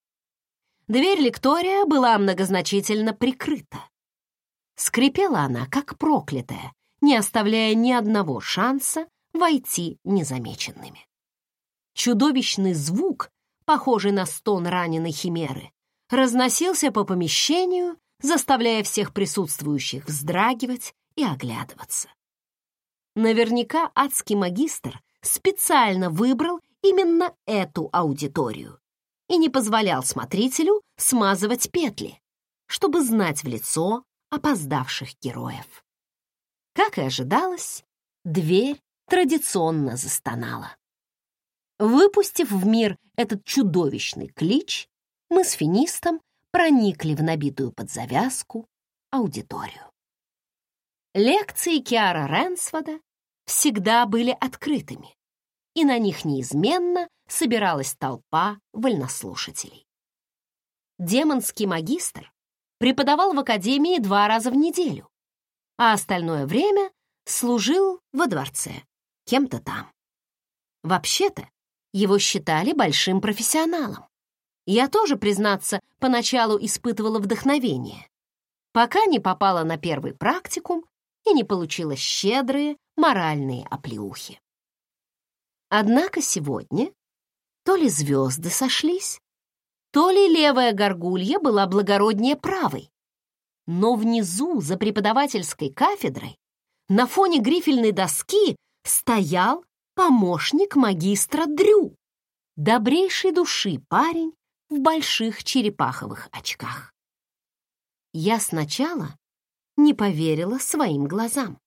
Дверь лектория была многозначительно прикрыта. Скрипела она, как проклятая, не оставляя ни одного шанса войти незамеченными. Чудовищный звук, похожий на стон раненой химеры, разносился по помещению, заставляя всех присутствующих вздрагивать и оглядываться. Наверняка адский магистр специально выбрал именно эту аудиторию, и не позволял смотрителю смазывать петли, чтобы знать в лицо опоздавших героев. Как и ожидалось, дверь традиционно застонала. Выпустив в мир этот чудовищный клич, мы с финистом проникли в набитую под завязку аудиторию. Лекции Киара Ренсвода всегда были открытыми, и на них неизменно собиралась толпа вольнослушателей. Демонский магистр преподавал в академии два раза в неделю, а остальное время служил во дворце, кем-то там. Вообще-то, Его считали большим профессионалом. Я тоже, признаться, поначалу испытывала вдохновение, пока не попала на первый практикум и не получила щедрые моральные оплеухи. Однако сегодня то ли звезды сошлись, то ли левая горгулья была благороднее правой. Но внизу, за преподавательской кафедрой, на фоне грифельной доски стоял помощник магистра Дрю, добрейшей души парень в больших черепаховых очках. Я сначала не поверила своим глазам,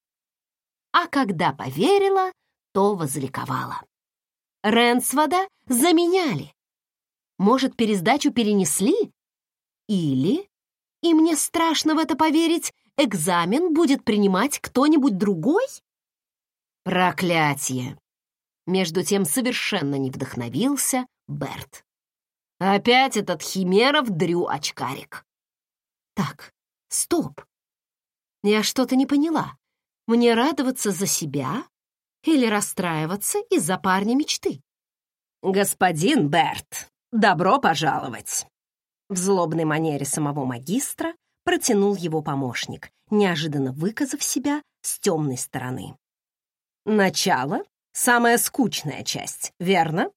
а когда поверила, то возликовала. Ренсвода заменяли. Может, пересдачу перенесли? Или, и мне страшно в это поверить, экзамен будет принимать кто-нибудь другой? Проклятие! Между тем совершенно не вдохновился Берт. Опять этот химеров дрю-очкарик. Так, стоп. Я что-то не поняла. Мне радоваться за себя или расстраиваться из-за парня мечты? «Господин Берт, добро пожаловать!» В злобной манере самого магистра протянул его помощник, неожиданно выказав себя с темной стороны. «Начало — самая скучная часть, верно?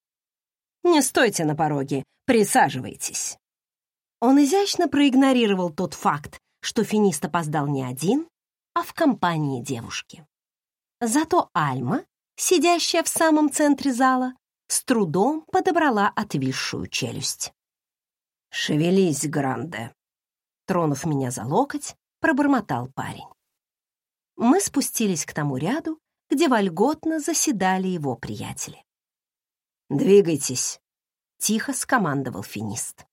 Не стойте на пороге, присаживайтесь». Он изящно проигнорировал тот факт, что финист опоздал не один, а в компании девушки. Зато Альма, сидящая в самом центре зала, с трудом подобрала отвисшую челюсть. «Шевелись, Гранде!» Тронув меня за локоть, пробормотал парень. Мы спустились к тому ряду, где вольготно заседали его приятели. «Двигайтесь!» — тихо скомандовал финист.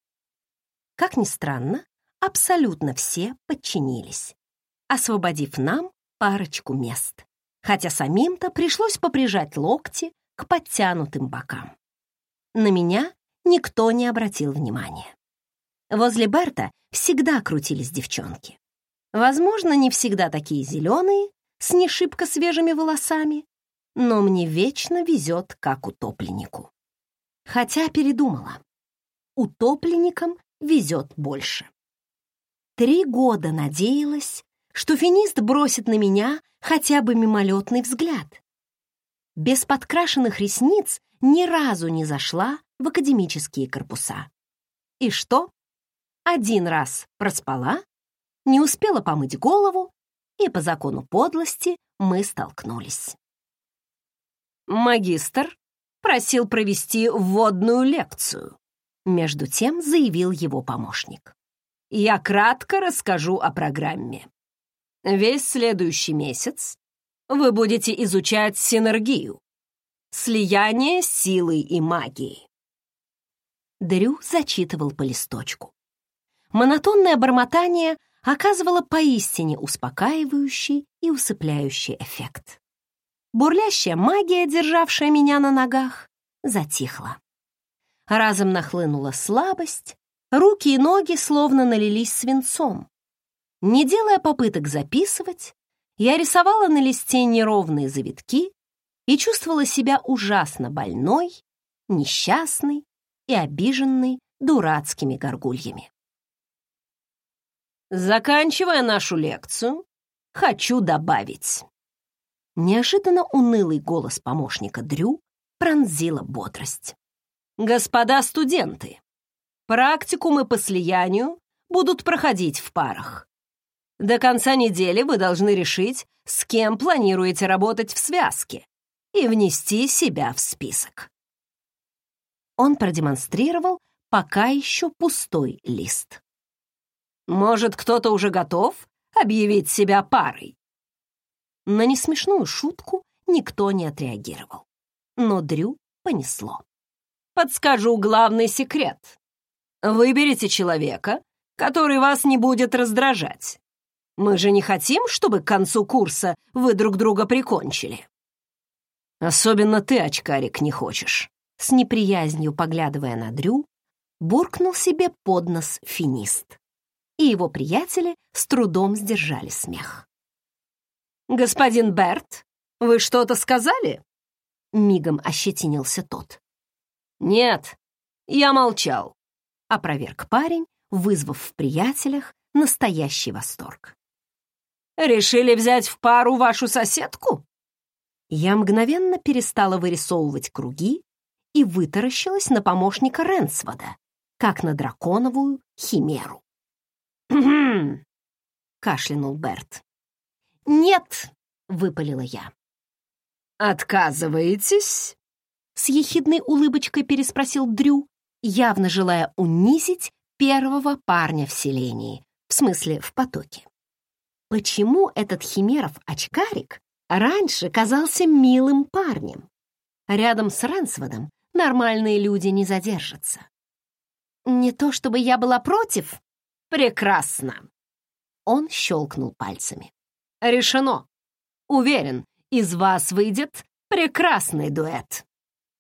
Как ни странно, абсолютно все подчинились, освободив нам парочку мест хотя самим-то пришлось поприжать локти к подтянутым бокам. На меня никто не обратил внимания. Возле Берта всегда крутились девчонки. Возможно, не всегда такие зеленые, с не шибко свежими волосами, но мне вечно везет, как утопленнику. Хотя передумала. Утопленникам везет больше. Три года надеялась, что финист бросит на меня хотя бы мимолетный взгляд. Без подкрашенных ресниц ни разу не зашла в академические корпуса. И что? Один раз проспала, не успела помыть голову, и по закону подлости мы столкнулись. Магистр просил провести вводную лекцию. Между тем заявил его помощник. Я кратко расскажу о программе. Весь следующий месяц вы будете изучать синергию, слияние силы и магии. Дрю зачитывал по листочку. Монотонное бормотание оказывало поистине успокаивающий и усыпляющий эффект. Бурлящая магия, державшая меня на ногах, затихла. Разом нахлынула слабость, руки и ноги словно налились свинцом. Не делая попыток записывать, я рисовала на листе неровные завитки и чувствовала себя ужасно больной, несчастной и обиженной дурацкими горгульями. Заканчивая нашу лекцию, хочу добавить. Неожиданно унылый голос помощника Дрю пронзила бодрость. Господа студенты, практикумы по слиянию будут проходить в парах. До конца недели вы должны решить, с кем планируете работать в связке и внести себя в список. Он продемонстрировал пока еще пустой лист. Может, кто-то уже готов объявить себя парой? На несмешную шутку никто не отреагировал. Но Дрю понесло. Подскажу главный секрет. Выберите человека, который вас не будет раздражать. Мы же не хотим, чтобы к концу курса вы друг друга прикончили. Особенно ты, очкарик, не хочешь. С неприязнью поглядывая на Дрю, буркнул себе под нос финист. И его приятели с трудом сдержали смех. «Господин Берт, вы что-то сказали?» Мигом ощетинился тот. «Нет, я молчал», — опроверг парень, вызвав в приятелях настоящий восторг. «Решили взять в пару вашу соседку?» Я мгновенно перестала вырисовывать круги и вытаращилась на помощника Ренсвода, как на драконовую химеру. «Хм!» — кашлянул Берт. «Нет!» — выпалила я. «Отказываетесь?» С ехидной улыбочкой переспросил Дрю, явно желая унизить первого парня в селении, в смысле в потоке. Почему этот химеров-очкарик раньше казался милым парнем? Рядом с Ренсводом нормальные люди не задержатся. Не то чтобы я была против. Прекрасно. Он щелкнул пальцами. Решено. Уверен, из вас выйдет прекрасный дуэт.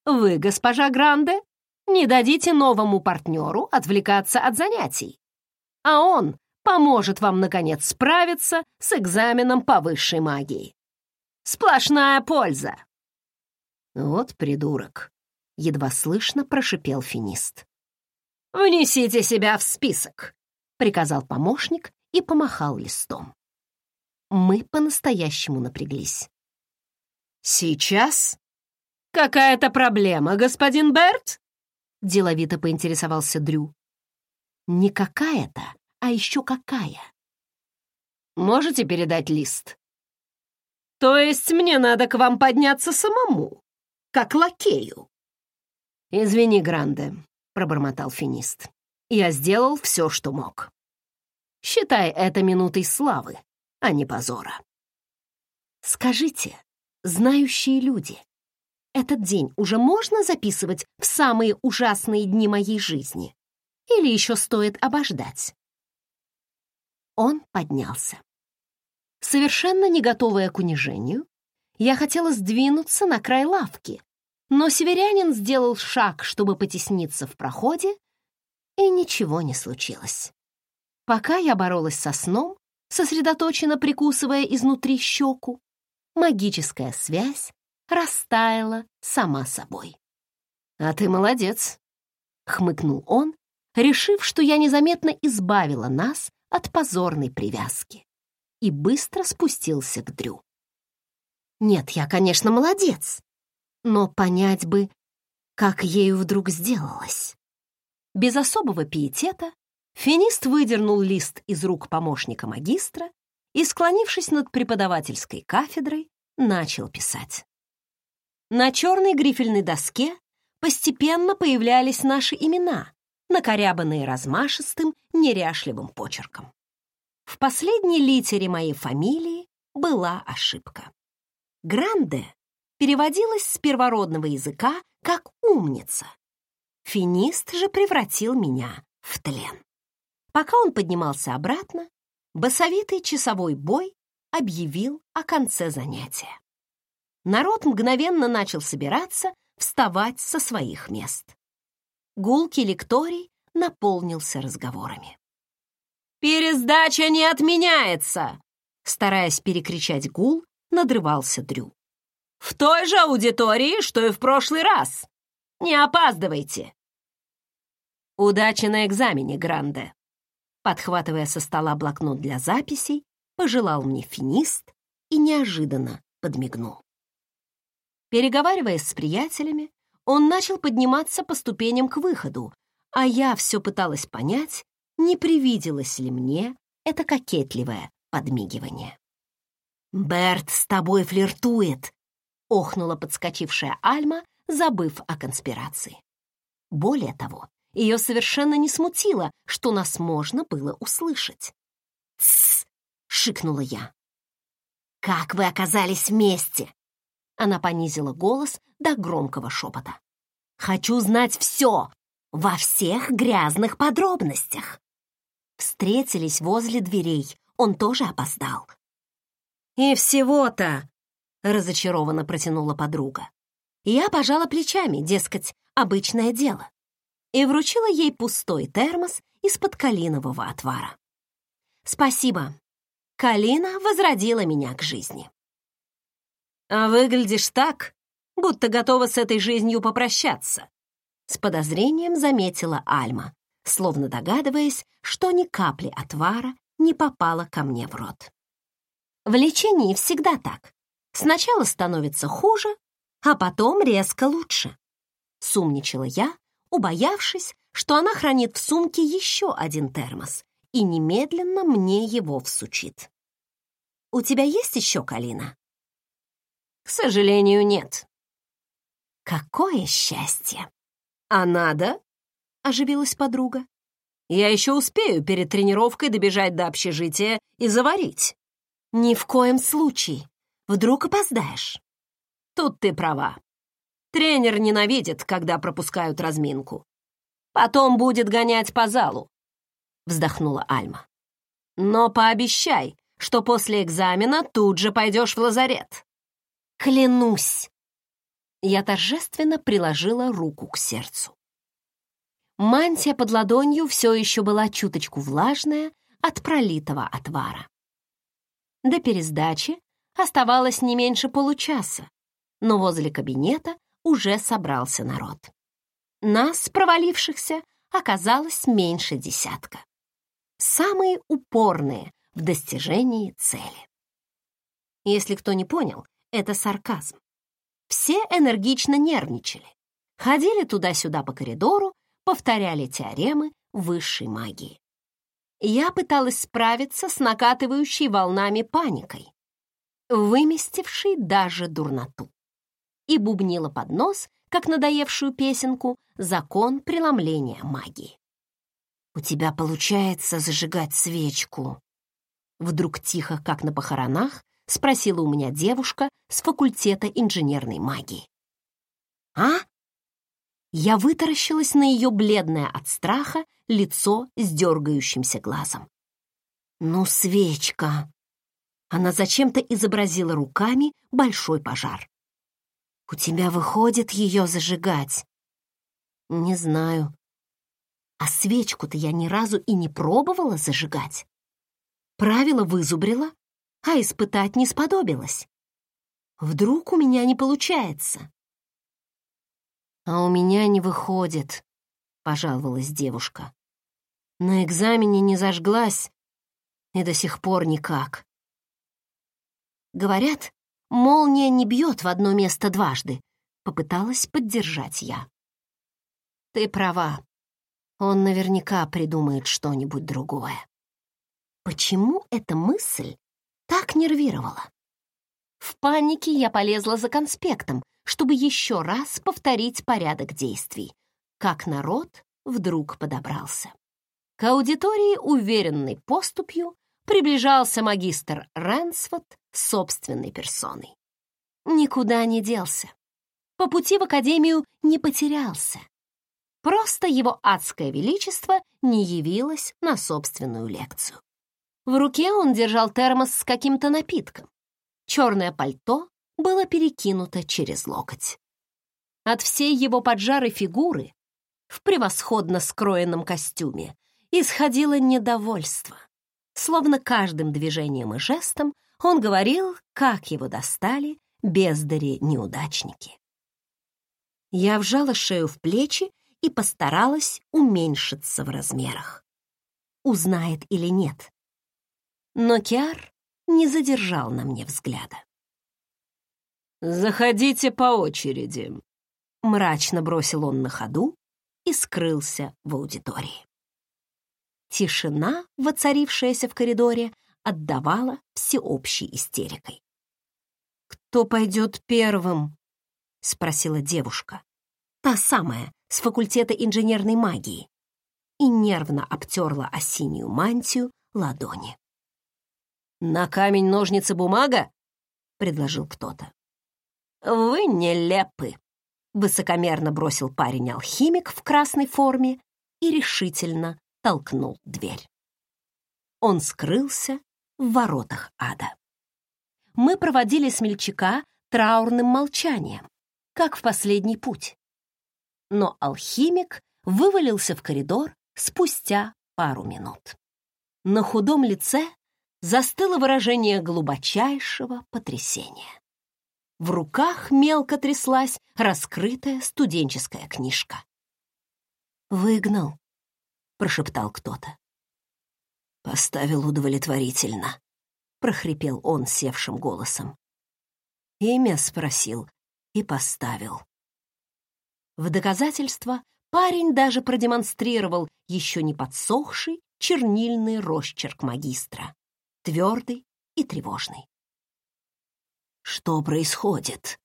Вы, госпожа Гранде, не дадите новому партнеру отвлекаться от занятий, а он поможет вам, наконец, справиться с экзаменом по высшей магии. Сплошная польза!» «Вот придурок!» — едва слышно прошипел финист. «Внесите себя в список!» — приказал помощник и помахал листом. Мы по-настоящему напряглись. «Сейчас?» «Какая-то проблема, господин Берт?» — деловито поинтересовался Дрю. «Не какая-то, а еще какая». «Можете передать лист?» «То есть мне надо к вам подняться самому, как лакею?» «Извини, Гранде», — пробормотал финист. «Я сделал все, что мог. Считай это минутой славы, а не позора». «Скажите, знающие люди, этот день уже можно записывать в самые ужасные дни моей жизни? Или еще стоит обождать? Он поднялся. Совершенно не готовая к унижению, я хотела сдвинуться на край лавки, но северянин сделал шаг, чтобы потесниться в проходе, и ничего не случилось. Пока я боролась со сном, сосредоточенно прикусывая изнутри щеку, магическая связь растаяла сама собой. «А ты молодец», — хмыкнул он, решив, что я незаметно избавила нас от позорной привязки, и быстро спустился к Дрю. Нет, я, конечно, молодец, но понять бы, как ею вдруг сделалось. Без особого пиетета финист выдернул лист из рук помощника магистра и, склонившись над преподавательской кафедрой, начал писать. На черной грифельной доске постепенно появлялись наши имена, накорябанные размашистым, неряшливым почерком. В последней литере моей фамилии была ошибка. Гранде переводилась с первородного языка как «умница». Финист же превратил меня в тлен. Пока он поднимался обратно, басовитый часовой бой объявил о конце занятия. Народ мгновенно начал собираться, вставать со своих мест. Гулкий лекторий наполнился разговорами. «Пересдача не отменяется!» Стараясь перекричать гул, надрывался Дрю. «В той же аудитории, что и в прошлый раз! Не опаздывайте!» «Удачи на экзамене, Гранде!» Подхватывая со стола блокнот для записей, пожелал мне финист и неожиданно подмигнул. Переговариваясь с приятелями, он начал подниматься по ступеням к выходу, а я все пыталась понять, не привиделось ли мне это кокетливое подмигивание. «Берт с тобой флиртует!» — охнула подскочившая Альма, забыв о конспирации. Более того, ее совершенно не смутило, что нас можно было услышать. «Тссс!» — шикнула я. «Как вы оказались вместе?» Она понизила голос до громкого шепота. «Хочу знать все, во всех грязных подробностях!» Встретились возле дверей, он тоже опоздал. «И всего-то!» — разочарованно протянула подруга. Я пожала плечами, дескать, обычное дело, и вручила ей пустой термос из-под калинового отвара. «Спасибо. Калина возродила меня к жизни». А выглядишь так, будто готова с этой жизнью попрощаться. С подозрением заметила Альма, словно догадываясь, что ни капли отвара не попало ко мне в рот. В лечении всегда так. Сначала становится хуже, а потом резко лучше. Сумничала я, убоявшись, что она хранит в сумке еще один термос и немедленно мне его всучит. «У тебя есть еще калина?» «К сожалению, нет». «Какое счастье!» «А надо?» — оживилась подруга. «Я еще успею перед тренировкой добежать до общежития и заварить». «Ни в коем случае. Вдруг опоздаешь». «Тут ты права. Тренер ненавидит, когда пропускают разминку. Потом будет гонять по залу вздохнула Альма. Но пообещай, что после экзамена тут же пойдешь в лазарет. Клянусь. Я торжественно приложила руку к сердцу. Мантия под ладонью все еще была чуточку влажная от пролитого отвара. До пересдачи оставалось не меньше получаса, но возле кабинета уже собрался народ. Нас, провалившихся, оказалось меньше десятка самые упорные в достижении цели. Если кто не понял, это сарказм. Все энергично нервничали, ходили туда-сюда по коридору, повторяли теоремы высшей магии. Я пыталась справиться с накатывающей волнами паникой, выместившей даже дурноту, и бубнила под нос, как надоевшую песенку, закон преломления магии. «У тебя получается зажигать свечку?» Вдруг тихо, как на похоронах, спросила у меня девушка с факультета инженерной магии. «А?» Я вытаращилась на ее бледное от страха лицо с дергающимся глазом. «Ну, свечка!» Она зачем-то изобразила руками большой пожар. «У тебя выходит ее зажигать?» «Не знаю», а свечку-то я ни разу и не пробовала зажигать. Правило вызубрила, а испытать не сподобилось. Вдруг у меня не получается? А у меня не выходит, пожаловалась девушка. На экзамене не зажглась и до сих пор никак. Говорят, молния не бьет в одно место дважды, попыталась поддержать я. Ты права, он наверняка придумает что-нибудь другое. Почему эта мысль так нервировала? В панике я полезла за конспектом, чтобы еще раз повторить порядок действий, как народ вдруг подобрался. К аудитории уверенной поступью приближался магистр Рэнсфорд собственной персоной. Никуда не делся. По пути в академию не потерялся. Просто его адское величество не явилось на собственную лекцию. В руке он держал термос с каким-то напитком. Черное пальто было перекинуто через локоть. От всей его поджарой фигуры в превосходно скроенном костюме исходило недовольство. Словно каждым движением и жестом он говорил, как его достали бездари-неудачники. Я вжала шею в плечи и постаралась уменьшиться в размерах. Узнает или нет. Но Киар не задержал на мне взгляда. «Заходите по очереди», — мрачно бросил он на ходу и скрылся в аудитории. Тишина, воцарившаяся в коридоре, отдавала всеобщей истерикой. «Кто пойдет первым?» — спросила девушка. Та самая, с факультета инженерной магии и нервно обтерла осинюю мантию ладони. «На камень, ножницы, бумага?» — предложил кто-то. «Вы нелепы!» — высокомерно бросил парень-алхимик в красной форме и решительно толкнул дверь. Он скрылся в воротах ада. Мы проводили смельчака траурным молчанием, как в последний путь но алхимик вывалился в коридор спустя пару минут. На худом лице застыло выражение глубочайшего потрясения. В руках мелко тряслась раскрытая студенческая книжка. «Выгнал», — прошептал кто-то. «Поставил удовлетворительно», — прохрипел он севшим голосом. Имя спросил и поставил. В доказательство парень даже продемонстрировал еще не подсохший чернильный росчерк магистра, твердый и тревожный. «Что происходит?»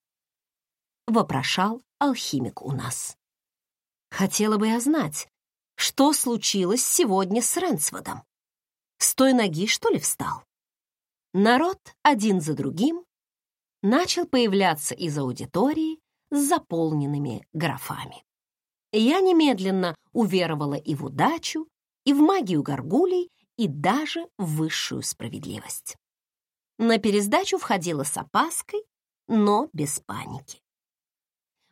— вопрошал алхимик у нас. «Хотела бы я знать, что случилось сегодня с Ренсводом? С той ноги, что ли, встал?» Народ один за другим начал появляться из аудитории с заполненными графами. Я немедленно уверовала и в удачу, и в магию горгулей, и даже высшую справедливость. На пересдачу входила с опаской, но без паники.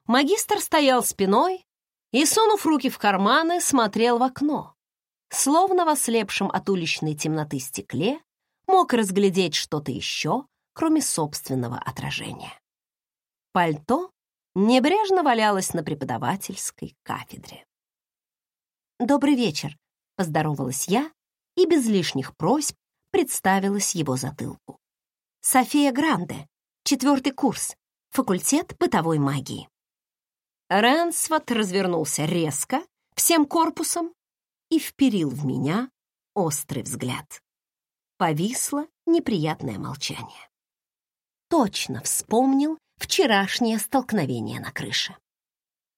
Магистр стоял спиной и, сунув руки в карманы, смотрел в окно, словно в ослепшем от уличной темноты стекле мог разглядеть что-то еще, кроме собственного отражения. Пальто небрежно валялось на преподавательской кафедре. «Добрый вечер», — поздоровалась я и без лишних просьб представилась его затылку. «София Гранде, четвертый курс, факультет бытовой магии». Рэнсвот развернулся резко, всем корпусом, и вперил в меня острый взгляд. Повисло неприятное молчание. Точно вспомнил вчерашнее столкновение на крыше.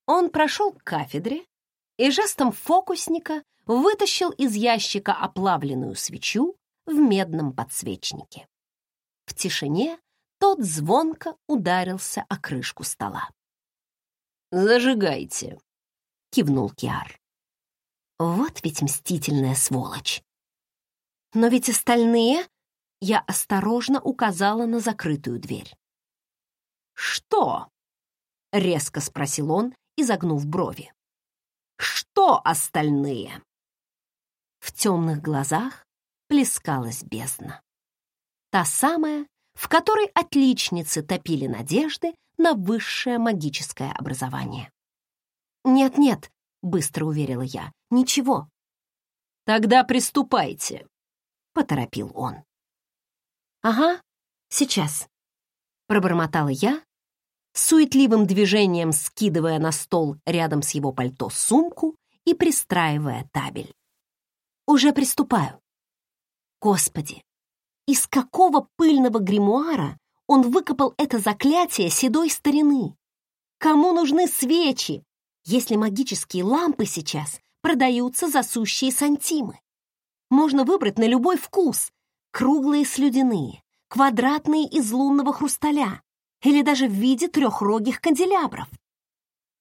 Он прошел к кафедре и жестом фокусника вытащил из ящика оплавленную свечу в медном подсвечнике. В тишине тот звонко ударился о крышку стола. «Зажигайте», — кивнул Киар. Вот ведь мстительная сволочь. Но ведь остальные... Я осторожно указала на закрытую дверь. «Что?» — резко спросил он, изогнув брови. «Что остальные?» В темных глазах плескалась бездна. Та самая, в которой отличницы топили надежды на высшее магическое образование. «Нет-нет», — быстро уверила я, — «ничего». «Тогда приступайте», — поторопил он. «Ага, сейчас», — пробормотала я, суетливым движением скидывая на стол рядом с его пальто сумку и пристраивая табель. «Уже приступаю». Господи, из какого пыльного гримуара он выкопал это заклятие седой старины? Кому нужны свечи, если магические лампы сейчас продаются за сущие сантимы? Можно выбрать на любой вкус, круглые слюдяные, квадратные из лунного хрусталя или даже в виде трехрогих канделябров.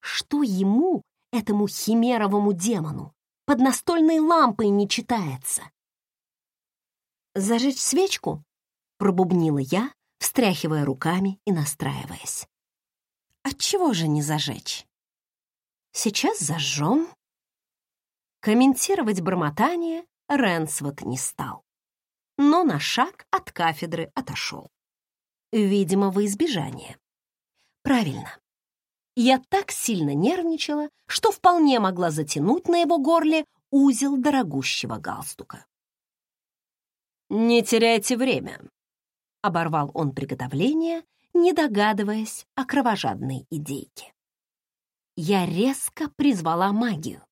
Что ему, этому химеровому демону, под настольной лампой не читается? «Зажечь свечку?» — пробубнила я, встряхивая руками и настраиваясь. «Отчего же не зажечь?» «Сейчас зажжем». Комментировать бормотание Ренсвот не стал но на шаг от кафедры отошел. Видимо, во избежание. Правильно. Я так сильно нервничала, что вполне могла затянуть на его горле узел дорогущего галстука. «Не теряйте время», — оборвал он приготовление, не догадываясь о кровожадной идейке. Я резко призвала магию,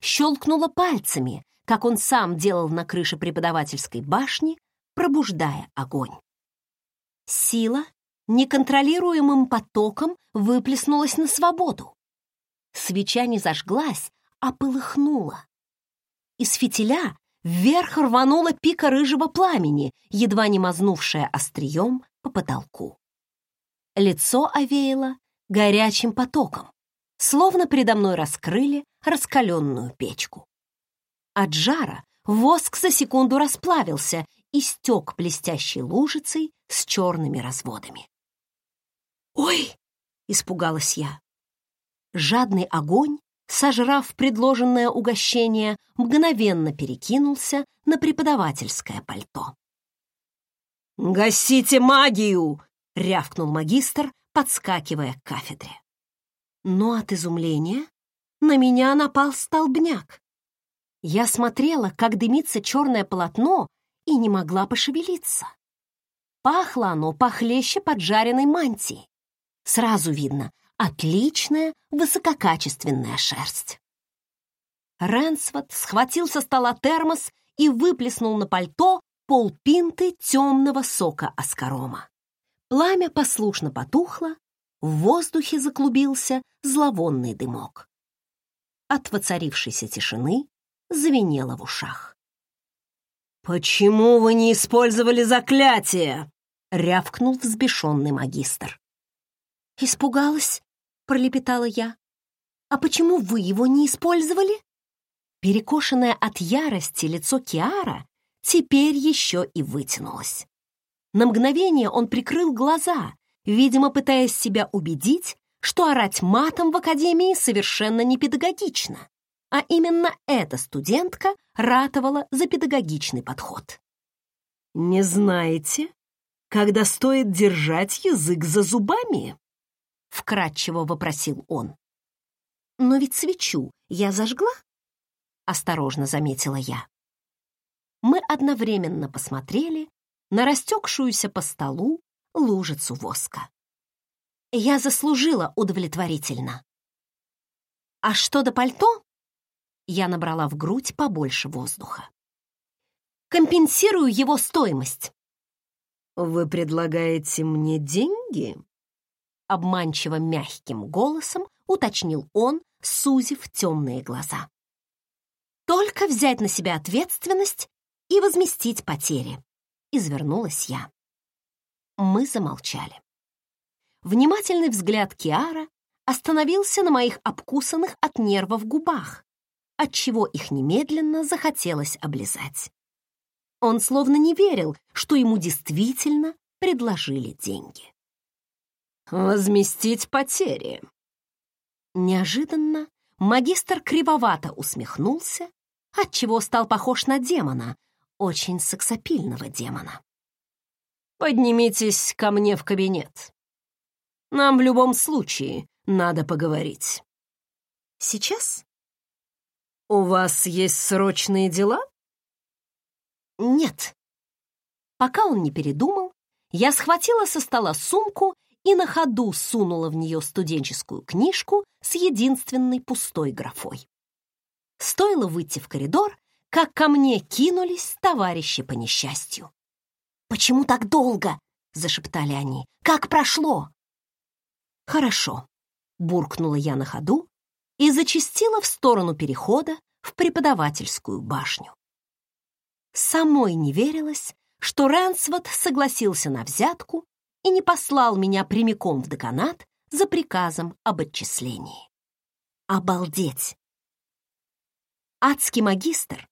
щелкнула пальцами, как он сам делал на крыше преподавательской башни, пробуждая огонь. Сила неконтролируемым потоком выплеснулась на свободу. Свеча не зажглась, а полыхнула. Из фитиля вверх рванула пика рыжего пламени, едва не мазнувшая острием по потолку. Лицо овеяло горячим потоком, словно передо мной раскрыли раскаленную печку. От жара воск за секунду расплавился и стек блестящей лужицей с черными разводами. «Ой!» — испугалась я. Жадный огонь, сожрав предложенное угощение, мгновенно перекинулся на преподавательское пальто. «Гасите магию!» — рявкнул магистр, подскакивая к кафедре. Но от изумления на меня напал столбняк. Я смотрела, как дымится черное полотно, и не могла пошевелиться. Пахло оно похлеще поджаренной мантии. Сразу видно — отличная высококачественная шерсть. Ренсвот схватил со стола термос и выплеснул на пальто полпинты темного сока аскарома. Пламя послушно потухло, в воздухе заклубился зловонный дымок. От воцарившейся тишины звенело в ушах. «Почему вы не использовали заклятие?» — рявкнул взбешенный магистр. «Испугалась», — пролепетала я. «А почему вы его не использовали?» Перекошенное от ярости лицо Киара теперь еще и вытянулось. На мгновение он прикрыл глаза, видимо, пытаясь себя убедить, что орать матом в академии совершенно не педагогично, а именно эта студентка ратовала за педагогичный подход. «Не знаете, когда стоит держать язык за зубами?» — вкратчиво вопросил он. «Но ведь свечу я зажгла?» — осторожно заметила я. Мы одновременно посмотрели на растекшуюся по столу лужицу воска. Я заслужила удовлетворительно. А что до пальто? Я набрала в грудь побольше воздуха. Компенсирую его стоимость. «Вы предлагаете мне деньги?» Обманчиво мягким голосом уточнил он, сузив темные глаза. «Только взять на себя ответственность и возместить потери», — извернулась я. Мы замолчали. Внимательный взгляд Киара остановился на моих обкусанных от нервов губах, отчего их немедленно захотелось облизать. Он словно не верил, что ему действительно предложили деньги. «Возместить потери». Неожиданно магистр кривовато усмехнулся, отчего стал похож на демона, очень сексапильного демона. «Поднимитесь ко мне в кабинет. Нам в любом случае надо поговорить». «Сейчас?» «У вас есть срочные дела?» «Нет». Пока он не передумал, я схватила со стола сумку и на ходу сунула в нее студенческую книжку с единственной пустой графой. Стоило выйти в коридор, как ко мне кинулись товарищи по несчастью. «Почему так долго?» — зашептали они. «Как прошло?» «Хорошо», — буркнула я на ходу и зачастила в сторону перехода в преподавательскую башню. Самой не верилось, что Рэнсвот согласился на взятку и не послал меня прямиком в деканат за приказом об отчислении. Обалдеть! Адский магистр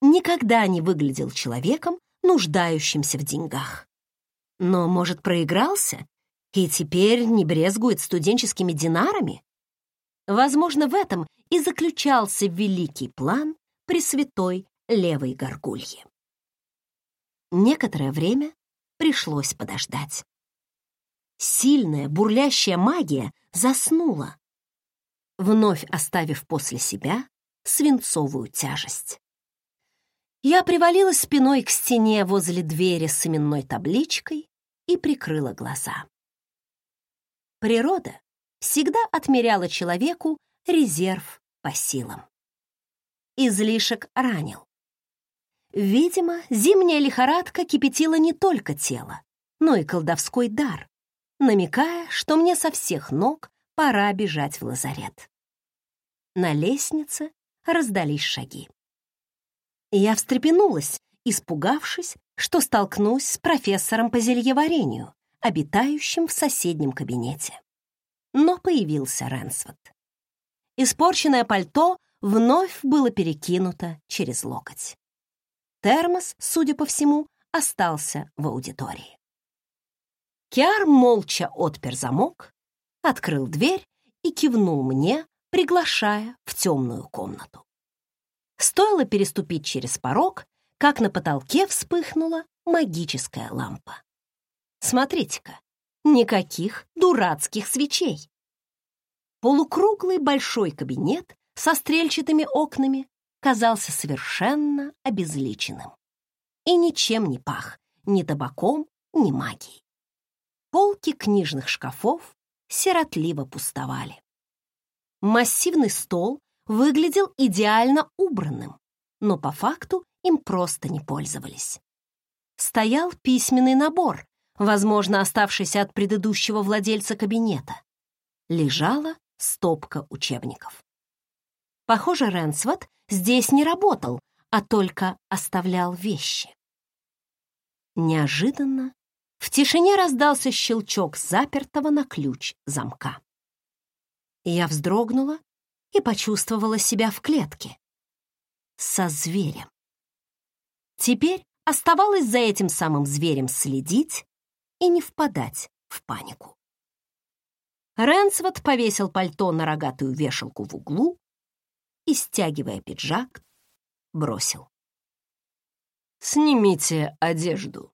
никогда не выглядел человеком, нуждающимся в деньгах. Но, может, проигрался и теперь не брезгует студенческими динарами? Возможно, в этом и заключался великий план Пресвятой Левой Горгульи. Некоторое время пришлось подождать. Сильная, бурлящая магия заснула, вновь оставив после себя свинцовую тяжесть. Я привалилась спиной к стене возле двери с именной табличкой и прикрыла глаза. Природа всегда отмеряла человеку резерв по силам. Излишек ранил. Видимо, зимняя лихорадка кипятила не только тело, но и колдовской дар, намекая, что мне со всех ног пора бежать в лазарет. На лестнице раздались шаги. Я встрепенулась, испугавшись, что столкнусь с профессором по зельеварению, обитающим в соседнем кабинете. Но появился Ренсвот. Испорченное пальто вновь было перекинуто через локоть. Термос, судя по всему, остался в аудитории. Киар молча отпер замок, открыл дверь и кивнул мне, приглашая в темную комнату. Стоило переступить через порог, как на потолке вспыхнула магическая лампа. Смотрите-ка, никаких дурацких свечей. Полукруглый большой кабинет со стрельчатыми окнами казался совершенно обезличенным и ничем не пах, ни табаком, ни магией. Полки книжных шкафов сиротливо пустовали. Массивный стол выглядел идеально убранным, но по факту им просто не пользовались. Стоял письменный набор, возможно, оставшийся от предыдущего владельца кабинета. Лежала стопка учебников. Похоже, Ренсвот здесь не работал, а только оставлял вещи. Неожиданно в тишине раздался щелчок запертого на ключ замка. Я вздрогнула и почувствовала себя в клетке. Со зверем. Теперь оставалось за этим самым зверем следить и не впадать в панику. Ренсвот повесил пальто на рогатую вешалку в углу и, стягивая пиджак, бросил. «Снимите одежду».